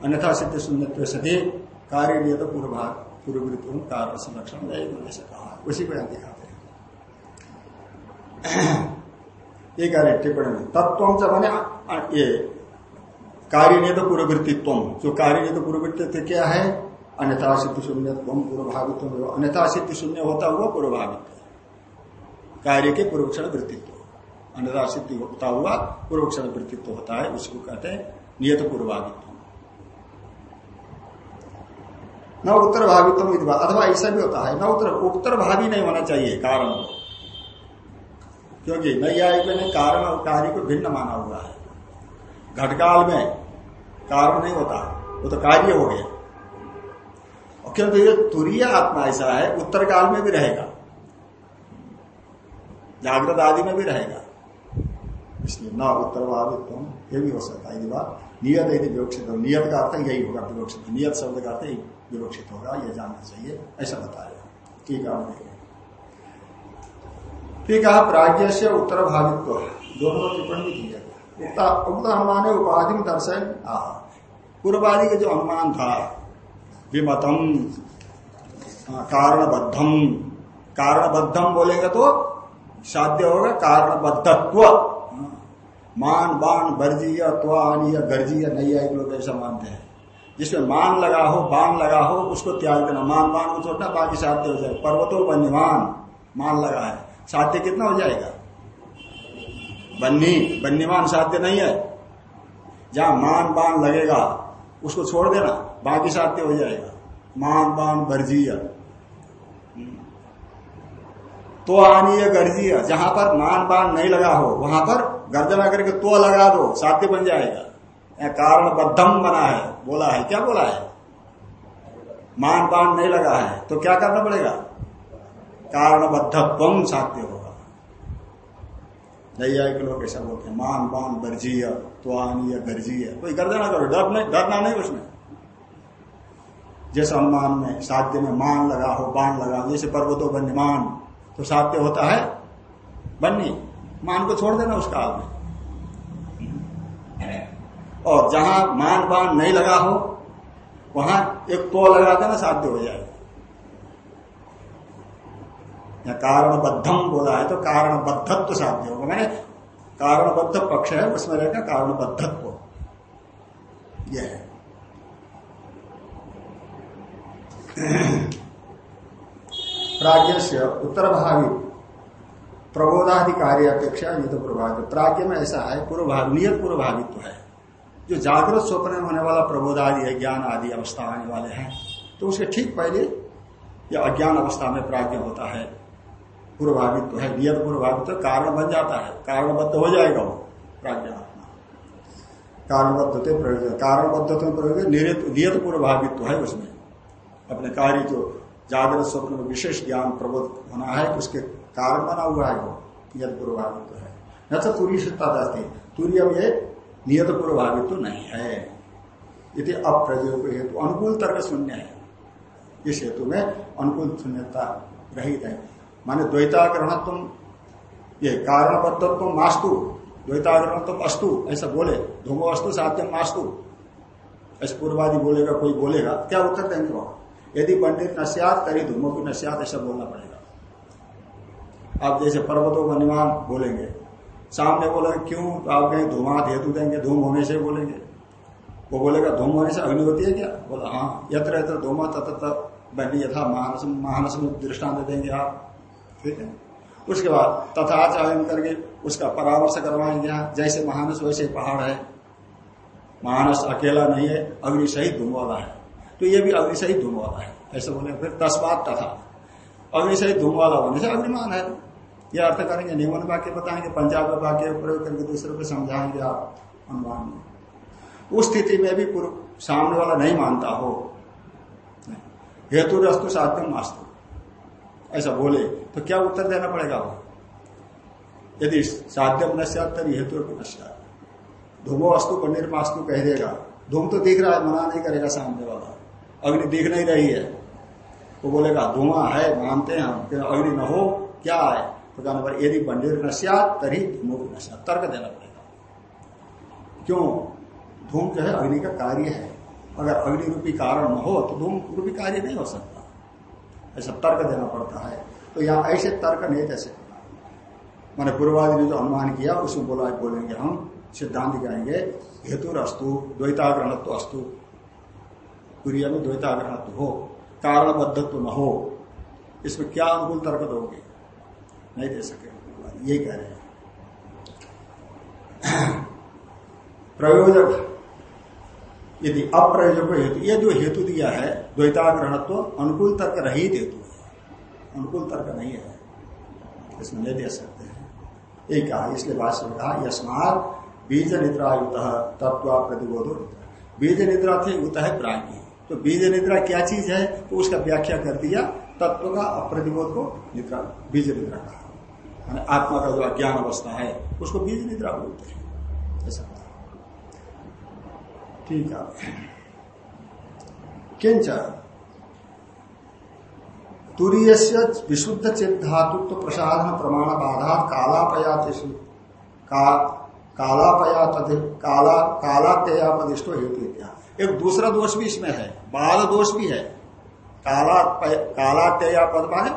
अन्यथा सिद्ध सुन्नत्व सदी कार्य लिए तो पूर्व पूर्ववृत्ति कार्य संरक्षण जैसे कहा। उसी को यहाँ दिखाते हैं। एक टिप्पणी में तत्व से मैंने ये कार्य नहीं तो पूर्ववृत्तित्व। जो कार्य नहीं तो पूर्ववृत्तित्व क्या है? अन्यथा सिद्धि शून्य पूर्वभावित्व अन्यथा सिद्धि शून्य होता हुआ पूर्वभावित कार्य के पूर्वक्षण वृत्तित्व। अन्यथा सिद्धि होता हुआ पूर्वक्षण वृत्तित्व होता है उसको कहते हैं नियत पूर्वभावित्व। न उत्तर भावी तुम भावित्व अथवा ऐसा भी होता है न उत्तर उत्तर भावी नहीं होना चाहिए कारण। को क्योंकि नैयायिक ने कारण और कार्य को भिन्न माना हुआ है। घटकाल में कारण नहीं होता, वो तो कार्य हो गया। और क्योंकि ये तुरीय आत्मा ऐसा है उत्तर काल में भी रहेगा। जागृत आदि में भी रहेगा। इसलिए न उत्तर तुम ये भी हो सकता है बात। नियत यदि विवक्षित नियत का अर्थ यही होगा विवक्षित नियत शब्द का अर्थ विवक्षित होगा यह जानना चाहिए, ऐसा बताया ठीक है ठीक है प्राज्ञ से उत्तर भावित्व दोनों टिप्पणी की है। उक्त अनुमान है उपाधि दर्शन पूर्वादि का जो अनुमान था, विमतम कारणबद्धम। कारणबद्धम बोलेंगे तो साध्य होगा, कारणबद्धत्व। मान, बाण वर्जीय त्वानीय गर्जीय नैया लोग ऐसा मानते हैं। जिसमें मान लगा हो, बाण लगा हो, उसको त्याग देना। मान, बाण को छोड़ना बाकी साध्य हो जाए पर्वतो बन्यमान मान लगा है। साध्य कितना हो जाएगा? बन्नी बन्नीमान साध्य नहीं है। जहाँ मान, बाण लगेगा, उसको छोड़ देना, बाकी साध्य हो जाएगा। मान, बाण वर्जीय तो आनीय गर्जीय। जहाँ पर मान, बाण नहीं लगा हो, वहाँ पर गर्जना करके तो लगा दो, साध्य बन जाएगा। कारण बद्धम बना है, बोला है, क्या बोला है? मान बाण नहीं लगा है तो क्या करना पड़ेगा? कारणबद्धत्व साध्य होगा। नहीं आए लोग ऐसा बोलते हैं, मान बान गर्जीय, त्वानीय गर्जीय। कोई गर्जना करो डर नहीं, डरना नहीं उसमें। जैसे अनुमान में, साध्य में मान लगा हो, बाण लगा हो, जैसे पर्वतो बन्यमान तो साध्य होता है? बन्नी मान को छोड़ देना उस काल में। और जहाँ मान बाण नहीं लगा हो, वहाँ एक तो लगा देना साध्य हो जाएगा या कारणबद्धम बोला है तो कारणबद्धत्व साध्य होगा। मैंने कारणबद्ध पक्ष है, उसमें रहेगा कारणबद्धत्व यह है। प्राज्ञ से उत्तर भावी प्रबोधाधिकारी अपेक्षा ये तो प्रभावित प्राज्ञ में ऐसा है पूर्वभाव नियत पूर्वभावित्व है। जो जागृत स्वप्न में होने वाला प्रबोधादि है ज्ञान आदि अवस्था आने वाले हैं तो उसके ठीक पहले यह अज्ञान अवस्था में प्राज्ञ होता है। पूर्वभावित्व है, नियत पूर्वभावित्व कारण बन जाता है। कारणबद्ध हो जाएगा वो प्राज्ञात्मा कारणबद्धते प्रयोजन कारणबद्धता में प्रयोजन नियत पूर्व भावित्व है उसमें। अपने कार्य जो जागृत स्वप्न में विशेष ज्ञान प्रबोध होना है, उसके कारण बना हुआ है वो, नियत पूर्व भावित्व है। न तो तुरी से तदास्ती तुरी अब ये नियत पूर्व भावित्व नहीं है। यदि अप्रयोग हेतु अनुकूल तर्क शून्य है। इस हेतु में अनुकूल शून्यता रहित है। माने द्वैताग्रहण तुम ये कारणबद्धत्व मास्तु। द्वैताग्रहण तुम अस्तु, ऐसा बोले। धूमो अस्तु साध्यम मास्तु। ऐसे पूर्वादि बोलेगा, कोई बोलेगा, क्या उत्तर देंगे वहाँ यदि पंडित नश्यात तरी धूमो की नश्यात ऐसा बोलना पड़ेगा। आप जैसे पर्वतों का निमान बोलेंगे सामने बोले, क्यों आप कहीं धूमात हेतु देंगे धूम होने से बोलेंगे? वो बोलेगा, धूम होने से अग्नि होती है क्या? बोला हाँ यत्र यत्र धूमा तथा बनी यथा महानस में दृष्टांत देंगे आप। ठीक है? उसके बाद तथा चयन करके उसका परामर्श करवाएँगे यहाँ जैसे महानस वैसे पहाड़ है। महानस अकेला नहीं है, अग्नि सहित धूम वाला है। तो ये भी अग्नि सहित धूम वाला है, ऐसे बोले। फिर तस्मात तथा, अग्नि सहित धूम वाला होने से अग्निमान है। यह अर्थ करेंगे नियमन वाक्य बताएँगे पंजाब वाक्य प्रयोग करके दूसरे को समझाएँगे आप, अनुमान में। उस स्थिति में भी सामने वाला नहीं मानता हो। हेतु रस्तु साध्यम मास्तु। ऐसा बोले तो क्या उत्तर देना पड़ेगा वो? यदि साध्यम नश्यात, तरी हेतु नश्यात। धूमो अस्तु पनीर मास्तु कह देगा। धूम तो दिख रहा है, मना नहीं करेगा सामने वाला। अग्नि दिख नहीं रही है। वो बोलेगा धुआँ है, मानते हैं हम अग्नि न हो, क्या है कहना पर यदि पंडित नश्यात तरी धूमो की नश्यात तर्क देना पड़ेगा। क्यों? धूम जो है अग्नि का कार्य है। अगर अग्नि रूपी कारण न हो तो धूम रूपी कार्य नहीं हो सकता। ऐसा तर्क देना पड़ता है। तो यहाँ ऐसे तर्क नहीं दे सकता। मैंने पूर्वादि ने जो अनुमान किया, उसमें बोला बोलेंगे हम, सिद्धांत कहेंगे हेतु अस्तु द्वैताग्रहणत्व अस्तु। क्रिया में द्वैताग्रहणत्व हो, कारणबद्धत्व न हो। इसमें क्या अनुकूल तर्क दोगे? नहीं दे सके। ये कह रहे हैं। प्रयोजक यदि अप्रयोजक हेतु ये जो हेतु दिया है द्वैताग्रहणत्व अनुकूल तर्क रहित हेतु है। अनुकूल तर्क नहीं है। इसमें नहीं दे सकते हैं। एक कहा, इसलिए भाष्य में कहा, यस्मात बीज निद्रा युत तत्व प्रतिबोधो बीज निद्रा थे युत है प्राणी। तो बीज निद्रा क्या चीज़ है? तो उसका व्याख्या कर दिया तत्व का अप्रतिबोध को निद्रा बीज निद्रा कहा। आत्मा का जो अज्ञान अवस्था है उसको बीज निद्रा बोलते हैं। ऐसा। ठीक है। किंच। तुरीय विशुद्ध चित धातुत्व प्रसाधन प्रमाण बाधा कालापयात का, कालापयात काला कालात्ययापदिष्टो हेतु एक दूसरा दोष भी इसमें है बाल दोष भी है। काला कालात्यया पद माने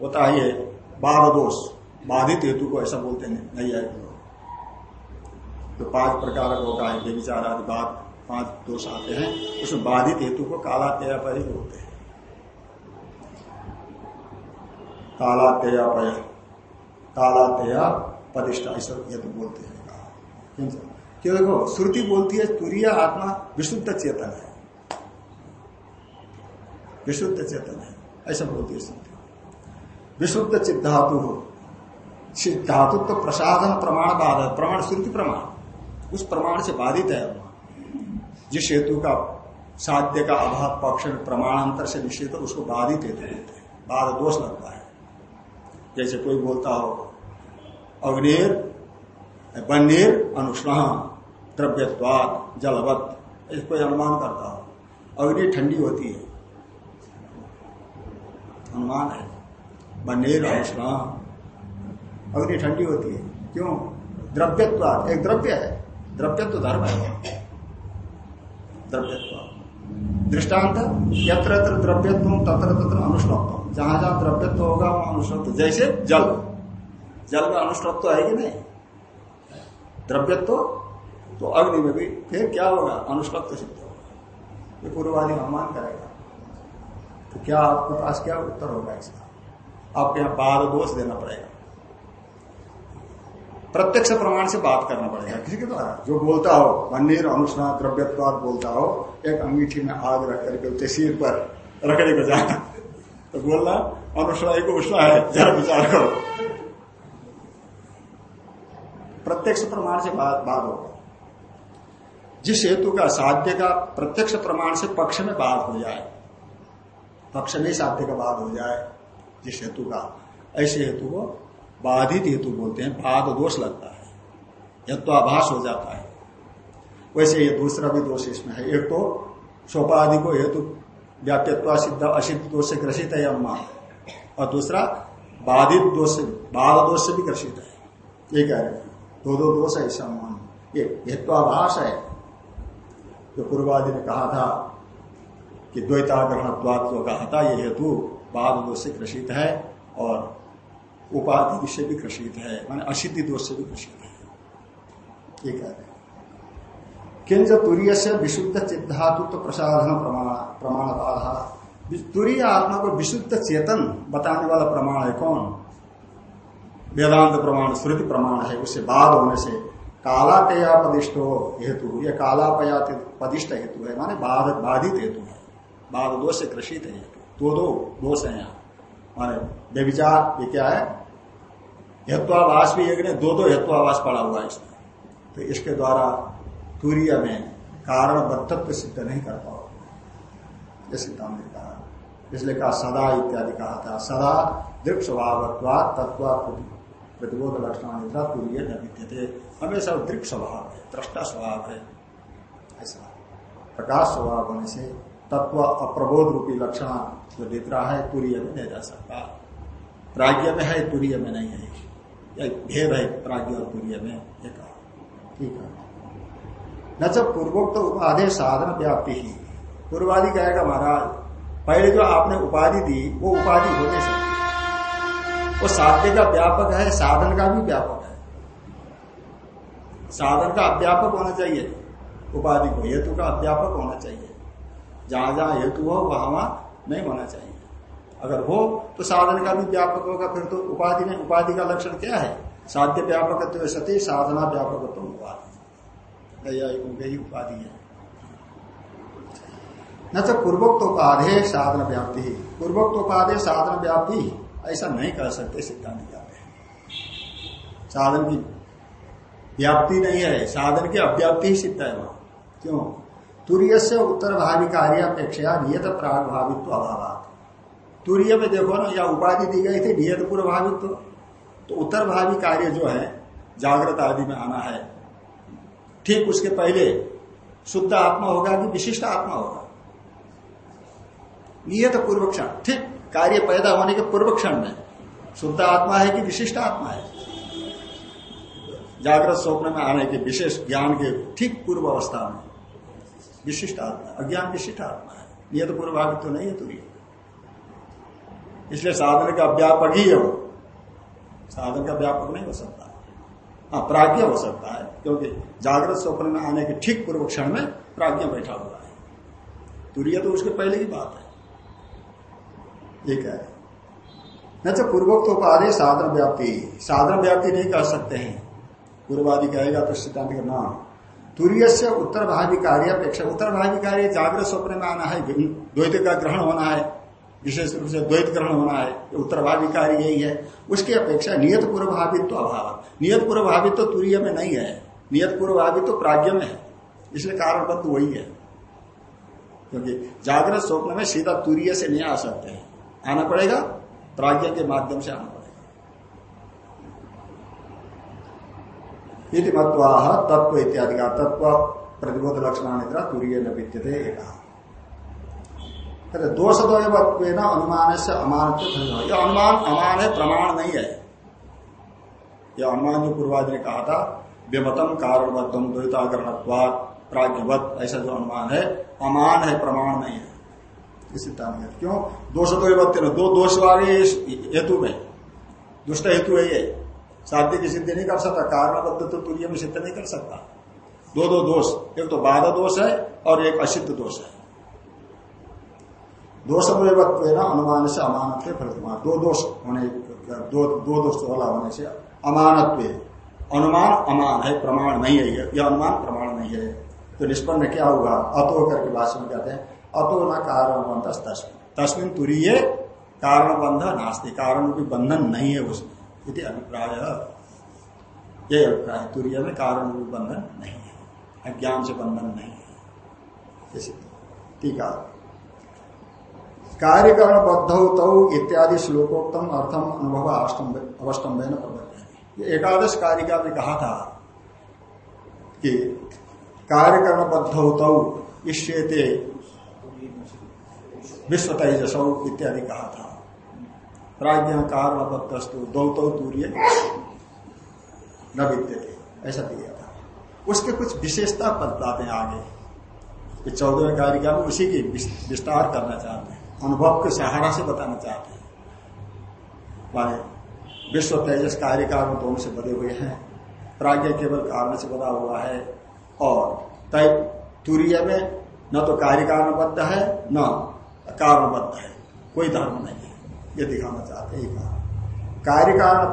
होता है बाध दोष। बाधित हेतु को ऐसा बोलते हैं, नहीं है तो पाँच प्रकार होता है व्यविचार आदि बात पाँच दोष आते हैं, उसमें बाधित हेतु को काला तेया पर ही बोलते हैं। काला तेया पय काला तेया पदिष्ठा ऐसा हेतु बोलते हैं। क्यों देखो, श्रुति बोलती है, तुरीय आत्मा विशुद्ध चेतन है। विशुद्ध चेतन है, ऐसा बोलती है विशुद्ध चिद्धातु सिद्धातु तो प्रसाधन प्रमाण बाध प्रमाण, श्रुति प्रमाण। उस प्रमाण से बाधित है। जिस हेतु का साध्य का अभाव पक्ष में प्रमाणांतर से निश्चित उसको बाधित हेतु बोलते हैं। बाद दोष लगता है। जैसे कोई बोलता हो, अग्निर बन्नीर अनुष्ण द्रव्यवाद जलवत इसको अनुमान करता हो, अग्नि ठंडी होती है। अनुमान है। बन्नीर अनुष्ण अग्नि ठंडी होती है। क्यों? द्रव्यत्वाद। एक द्रव्य है। द्रव्यत्व धर्म है। द्रव्यत्व दृष्टांत, यत्र यत्र द्रव्यत्व, तत्र तत्र अनुष्णत्व जहाँ जहाँ द्रव्यत्व होगा, वहाँ अनुष्णत्व जैसे जल। जल में अनुष्णत्व है कि नहीं? द्रव्यत्व तो अग्नि में भी फिर क्या होगा? अनुष्णत्व सिद्ध होगा। ये पूर्वादि अनुमान करेगा। तो क्या आपके पास क्या उत्तर होगा इसका? आपके यहाँ बार दोष देना पड़ेगा। प्रत्यक्ष प्रमाण से बात करना पड़ेगा। किसी के द्वारा जो बोलता हो मंदिर अनुष्णा, द्रव्यत्वाद बोलता हो, एक अंगीठी में आग रख करके उसके सिर पर रखने को जाना तो बोलना, अनुष्णा एक उष्णा है, जरा विचार करो। प्रत्यक्ष प्रमाण से बात बात होगा जिस हेतु का साध्य का प्रत्यक्ष प्रमाण से पक्ष में बात हो जाए, पक्ष में साध्य का बाध हो जाए, जिस हेतु का, ऐसे हेतु को बाधित हेतु बोलते हैं बाध दोष लगता है, यत्वाभास हो जाता है। वैसे ये दूसरा भी दोष इसमें है। एक तो सोपाधि को हेतु व्याप्यत्वा सिद्ध, असिद्ध दोष से ग्रसित है अम्मा और दूसरा, बाधित दोष से बाध दोष से भी ग्रसित है। ये कह रहे हैं। दो दो दोष है इस सम्मान ये हेत्वाभास है। जो पूर्वादि ने कहा था कि द्वैताग्रहणत्वाद जो कहा था, ये हेतु बाध दोष से ग्रसित है और उपाधि से भी ग्रसित है, माने असिद्धि दोष से भी ग्रसित है। ये कह रहे हैं। किंच तुरीय से विशुद्ध चिद्धातुत्व प्रसाधन प्रमाण प्रमाण बाधा तुरीय आत्मा को विशुद्ध चेतन बताने वाला प्रमाण है कौन? वेदांत प्रमाण, श्रुति प्रमाण है, उससे बाद होने से कालापया पदिष्टो हेतु, ये कालापया पदिष्ट हेतु है, माने बाधित हेतु है। बाध दोष से कृषित है, दो दो दोष है यहाँ। माने व्यविचार ये क्या है? हेत्वावास भी एक ने, दो दो हेत्वावास पड़ा हुआ है इसमें। तो इसके द्वारा तूर्य में कारण बद्धत्व सिद्ध नहीं कर पाओ। ये सिद्धांत ने कहा। इसलिए कहा, सदा इत्यादि कहा था। सदा दृक् स्वभाव तत्व प्रतिबोध लक्षण तूर्य न विद्यते हमेशा दृक् स्वभाव है, दृष्टा स्वभाव है। ऐसा। प्रकाश स्वभाव होने से तत्व अप्रबोध रूपी लक्षण जो रहा है, तुरीय में नहीं जा सकता। प्राज्ञ में है, तुरीय में नहीं है। भेद है, प्राज्ञ और तुरीय में कहा। ठीक है। न तो पूर्वोक्त उपाधि साधन व्याप्ति ही। पूर्वादि कहेगा, महाराज, पहले जो आपने उपाधि दी, वो उपाधि हो नहीं सकती। वो साध्य का व्यापक है, साधन का भी व्यापक है। साधन का अध्यापक होना चाहिए, उपाधि को, हेतु का अध्यापक होना चाहिए। जहाँ जहाँ हेतु हो, वहाँ वहाँ नहीं होना चाहिए। अगर हो तो साधन का भी व्यापक होगा, फिर तो उपाधि नहीं। उपाधि का लक्षण क्या है? साध्य व्यापक सती साधना व्यापक उपाधि। नैयायिकों की उपाधि है। न तो पूर्वोक्त उपाधे साधन व्याप्ति पूर्वोक्त उपाधे साधन व्याप्ति ऐसा नहीं कर सकते, सिद्धांत जाते साधन की व्याप्ति नहीं है, साधन की अव्याप्ति ही सिद्ध है वहाँ। क्यों? तुरीय से उत्तर भावी कार्य अपेक्षा नियत प्राग भावित्व अभाव तुरीय में देखो ना, या उपाधि दी गई थी नियत पूर्व भावित्व तो उत्तर भावी कार्य जो है, जागृत आदि में आना है। ठीक उसके पहले शुद्ध आत्मा होगा कि विशिष्ट आत्मा होगा? नियत पूर्व क्षण ठीक। कार्य पैदा होने के पूर्व क्षण में शुद्ध आत्मा है कि विशिष्ट आत्मा है? जागृत स्वप्न में आने के विशेष ज्ञान के ठीक पूर्व अवस्था में। विशिष्ट आत्मा अज्ञान विशिष्ट आत्मा है। नियत पूर्वभावित तो नहीं है तुरी इसलिए साधन का व्यापक ही है वो। साधन का व्यापक नहीं हो सकता। हाँ प्राज्ञ हो सकता है, क्योंकि जागृत स्वप्न में आने के ठीक पूर्व क्षण में प्राज्ञ बैठा हुआ है। तुरीय तो उसके पहले की बात है। ये कह रहे न तो पूर्वोक्त उपाधि साधन व्याप्ति। साधन व्याप्ति नहीं कर सकते हैं। पूर्वादि कहेगा तो सिद्धांत का नाम। तुरीय से उत्तर भावी कार्य अपेक्षा। उत्तर भावी कार्य जागृत स्वप्न में आना है द्वैत का ग्रहण होना है, विशेष रूप से द्वैत ग्रहण होना है उत्तर भावी कार्य यही है। उसकी अपेक्षा नियत पूर्वभावित्व तो अभाव। नियत पूर्वभावित्व तो तुरीय में नहीं है। नियत पूर्वभावित्व तो प्राज्ञ में है। इसलिए कारण तो वही है। क्योंकि जागृत स्वप्न में सीधा तुरीय से नहीं आ सकते हैं। आना पड़ेगा, प्राज्ञ के माध्यम से आना यदि मत्वाह तत्व इत्यादि का तत्व प्रतिबोध लक्षण तुरीय न विद्यते एक। दोष द्वय अनुमान से अमान यह अनुमान, अमान है प्रमाण नहीं है। यह अनुमान जो पूर्वाज ने कहा था व्यमतम कारणबद्धम द्वैताग्रहणत्वाद प्राज्ञवत, ऐसा जो अनुमान है, अमान है, प्रमाण नहीं है। इस सिद्धांत क्यों? दोष द्वैवत्य दो दोष वाले हेतु में। दुष्ट हेतु है ये। साध्य की सिद्धि नहीं कर सकता कारणबद्ध तो तुल्य में सिद्ध नहीं कर सकता। दो दो दोष, एक तो बाधा दोष है और एक असिद्ध दोष है। दोष अनुमान से अमानत्व फलितमान दो दोष होने, दो दो दोष वाला होने से अमानत्व। अनुमान अमान है, प्रमाण नहीं है यह अनुमान प्रमाण नहीं है। तो निष्पन्न क्या होगा? अतो करके भाषण में कहते हैं, अतो न कारण तस्मिन तुरीय कारण बंध नास्ती। कारण रूपी बंधन नहीं है उसमें। अभिप्राय। ये अभिप्राय। तुरीय में कारण रूपी बंधन नहीं है। अज्ञान से बंधन नहीं है। टीका कार्यकरण बद्ध इत्यादि श्लोकोत्तम अर्थम अनुभव अवस्टम्भ ये एकादश कारिका में कहा था कि कार्यकरण बद्ध इश्यते विश्व तेजसौ इत्यादि कहा था। प्राज्ञ कारण बद्धस्तु दौतो तूर्य न विद्यते। ऐसा दिया था। उसके कुछ विशेषता बताते हैं आगे। कि चौदह कारिका में उसी की विस्तार करना चाहते हैं। अनुभव के सहारा से बताना चाहते हैं। माने विश्व तेजस कार्य कारण दोनों से बने हुए हैं। प्राज्ञ केवल कारण से बना हुआ है और तय तुरीय में न तो कार्य कारणबद्ध है, न कारणबद्ध है। कोई धर्म नहीं है। ये दिखाना चाहते हैं कहा। कार्य कारण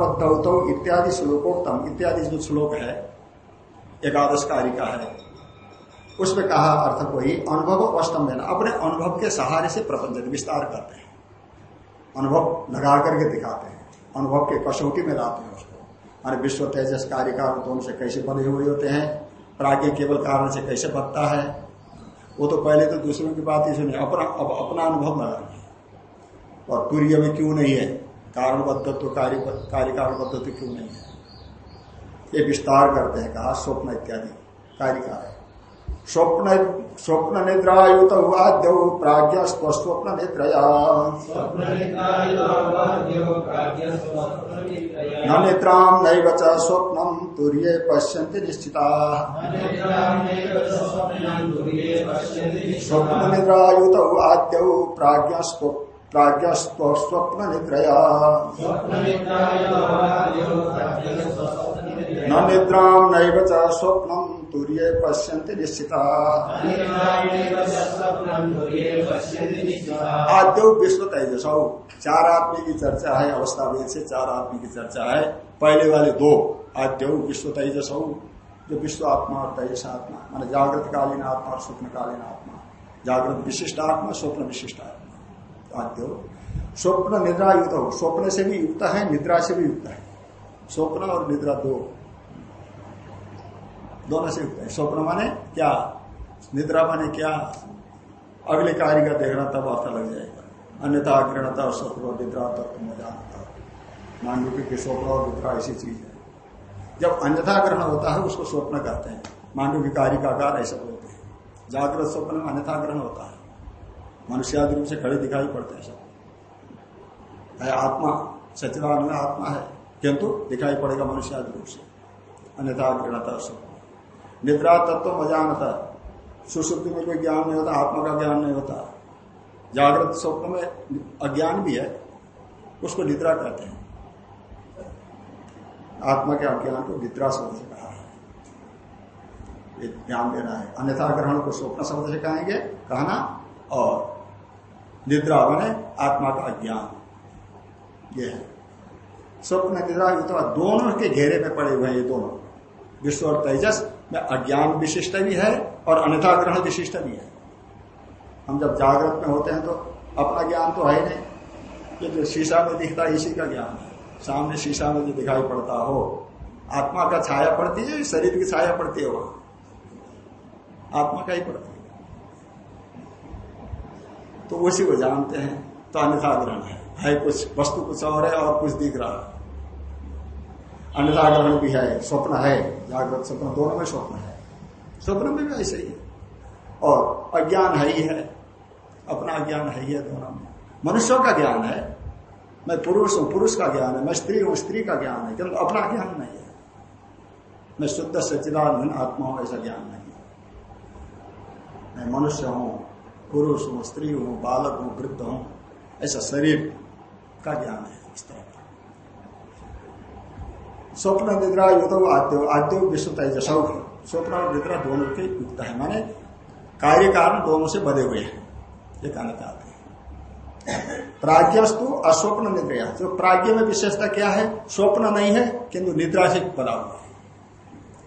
तो इत्यादि श्लोकोत्तम इत्यादि जो श्लोक है, एकादश कार्य का है, उसमें कहा अर्थ को ही अनुभव अष्टम देना। अपने अनुभव के सहारे से प्रपंच विस्तार करते हैं। अनुभव लगा करके दिखाते हैं। अनुभव के कसौटी में लाते हैं उसको। माने विश्व तेजस कार्य कारण तो उनसे कैसे बने हुए होते हैं? प्राज्ञ केवल कारण से कैसे बनता है? वो तो पहले तो दूसरों की बात ही सुने, अपना अपना अनुभव लगाएँगे और तुर्य में क्यों नहीं है? कारणबद्ध तो कार्य कार्य कारणबद्ध तो क्यों नहीं है? ये विस्तार करते हैं कहा स्वप्न इत्यादि कार्य का है। स्वप्न स्वप्न निद्रायुत वाद्य प्राज्ञ स्वप्न निद्रया। न निद्राम नैव च स्वप्नम तुर्ये पश्यन्ति निश्चिता। स्वप्न निद्रायुत आद्य प्राज्ञ स्वप्न निद्रया न निद्राम नैव च स्वप्नम तुर्य पश्यंत निश्चिता। आद्यो विश्व तेजस चार आदमी की चर्चा है, अवस्था वेद से चार आदमी की चर्चा है। पहले वाले दो, आद्य विश्व तेजस जो विश्व आत्मा और तेजस आत्मा, मान जागृत कालीन आत्मा और स्वप्न कालीन आत्मा। जागृत विशिष्ट आत्मा, स्वप्न विशिष्ट आत्मा आद्यो स्वप्न, निद्रा, युक्त। हो स्वप्न से भी युक्त है, निद्रा से भी युक्त है। स्वप्न और निद्रा दो। दोनों से युक्त है। स्वप्न माने क्या? निद्रा माने क्या? अगले कार्य का देखना, तब अर्थ लग जाएगा। अन्यथा अग्रणता स्वप्न और निद्रा तत्व में जानता मांडव्य के स्वप्न और निद्रा ऐसी चीज़ है। जब अन्यथा ग्रहण होता है, उसको स्वप्न कहते हैं। मांडव्य कार्य का आकार ऐसा बोलते हैं। जागृत स्वप्न में अन्यथा ग्रहण होता है। मनुष्यादि रूप से खड़े दिखाई पड़ते हैं सब। है आत्मा सचिदानंद आत्मा है, किंतु दिखाई पड़ेगा मनुष्यादि रूप से। अन्यथा ग्रहणता स्वप्न निद्रा तत्व मजानता सुसुप्ति में कोई ज्ञान नहीं होता, आत्मा का ज्ञान नहीं होता। जागृत स्वप्न में अज्ञान भी है, उसको निद्रा कहते हैं। आत्मा के अज्ञान को निद्रा शब्द से कहा है। ध्यान देना है। अन्यथा ग्रहण को स्वप्न शब्द से कहेंगे, कहना और निद्रा बने आत्मा का अज्ञान यह है। स्वप्न निद्रा दोनों के घेरे में पड़े हुए हैं, ये दोनों। विश्व और तेजस में अज्ञान विशिष्ट भी है और अन्यथा ग्रहण विशिष्ट भी है। हम जब जागृत में होते हैं तो अपना ज्ञान तो है नहीं। ये जो शीशा में दिखता है, इसी का ज्ञान है। सामने शीशा में जो दिखाई पड़ता हो, आत्मा का छाया पड़ती है शरीर की छाया पड़ती है वहाँ? आत्मा का ही पड़ती तो उसी को जानते हैं। तो अन्यथा ग्रहण है। है कुछ वस्तु कुछ और है और कुछ दिख रहा है। अन्यथा ग्रहण भी है, स्वप्न है, जागृत स्वप्न, दोनों में स्वप्न है। स्वप्न में भी ऐसे ही है। और अज्ञान है ही है। अपना ज्ञान है ही है दोनों में। मनुष्यों का ज्ञान है। मैं पुरुष हूँ, पुरुष का ज्ञान है। मैं स्त्री हूँ, स्त्री का ज्ञान है। किंतु अपना ज्ञान नहीं है। मैं शुद्ध, सच्चिदानंद आत्मा हूँ, ऐसा ज्ञान नहीं है। मैं मनुष्य हूँ पुरुष हूँ स्त्री हूँ, बालक हूँ, वृद्ध हूँ, ऐसा शरीर का ज्ञान है इस तरह का। स्वप्न निद्रा युद्ध आद्यो आद्यो विश्व तेजस स्वप्न और निद्रा दोनों के युक्त है, माने कार्य कारण दोनों से बने हुए हैं, ये कहना चाहते हैं। प्राज्ञस्तु अस्वप्न निद्रया जो प्राज्ञ में विशेषता क्या है? स्वप्न नहीं है, किंतु निद्रा से बना हुआ है।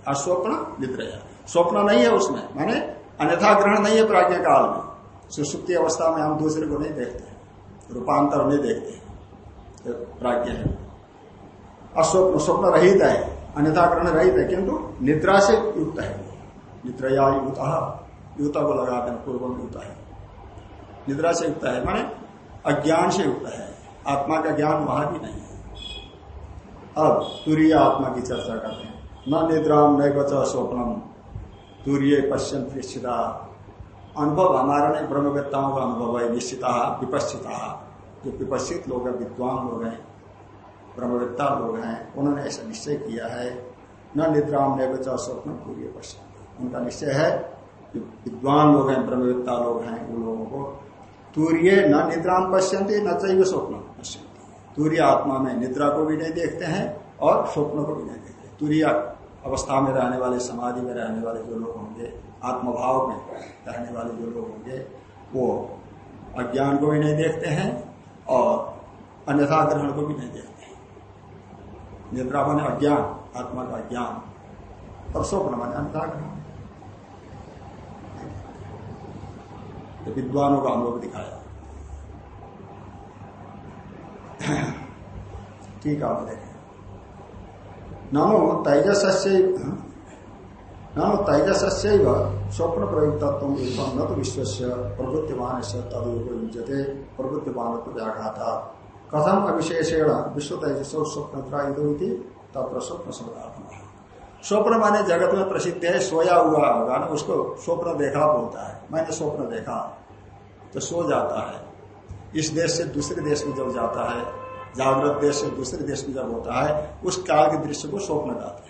अस्वप्न निद्रया स्वप्न नहीं है उसमें, माने अन्यथा ग्रहण नहीं है प्राज्ञ काल में। सुसुप्ति अवस्था में हम दूसरे को नहीं देखते रूपांतर नहीं देखते प्राज्ञ है। अस्वप्न स्वप्न रहित है अन्यथा ग्रहण रहित है, किंतु निद्रा से युक्त है। निद्रया युत, युता को लगा देना पूर्व युता है। निद्रा से युक्त है, माने अज्ञान से युक्त है। आत्मा का ज्ञान वहाँ भी नहीं है। अब तुरीय आत्मा की चर्चा करते हैं। न निद्रा, न स्वप्नम। तुरीय पश्चिम निश्चिता अनुभव हमारा नहीं, ब्रह्मवेत्ताओं का अनुभव है, निश्चिता, विपश्चिता, जो विपश्चित लोग हैं, विद्वान लोग हैं, ब्रह्मवेत्ता लोग हैं, उन्होंने ऐसा निश्चय किया है। न निद्राम न बचा स्वप्न तुरीय पश्चिम उनका निश्चय है विद्वान लोग हैं, ब्रह्मवेत्ता लोग हैं, उन लोगों को तूर्य न निद्राम पश्यंती, न चाहिए स्वप्न पश्यंती। तूर्य आत्मा में निद्रा को भी नहीं देखते हैं और स्वप्न को भी नहीं देखते। तूर्य अवस्था में रहने वाले, समाधि में रहने वाले जो लोग होंगे आत्मभाव में रहने वाले जो लोग होंगे, वो अज्ञान को भी नहीं देखते हैं और अन्यथा ग्रहण को भी नहीं देखते हैं। निद्रा माने अज्ञान, आत्मा का ज्ञान। और स्वप्न माने अन्यथा ग्रहण। तो विद्वानों का अनुभव दिखाया। ठीक है देखें। ननो तेजस ननो तेजस स्वप्न प्रयुक्तत्व न तो विश्व प्रवृत्तिमान से तदुपयुजते प्रवृत्तिमान तो व्याघाता। कथम अविशेषेण विश्व तेजस स्वप्न तत्र स्वप्न शब्दात्मा स्वप्न माने जगत में प्रसिद्ध है सोया हुआ होगा ना उसको स्वप्न देखा बोलता है। मैंने स्वप्न देखा तो सो जाता है। इस देश से दूसरे देश में जब जाता है, जागृत देश से दूसरे देश में जब होता है, उस काल के दृश्य को स्वप्न कहते हैं।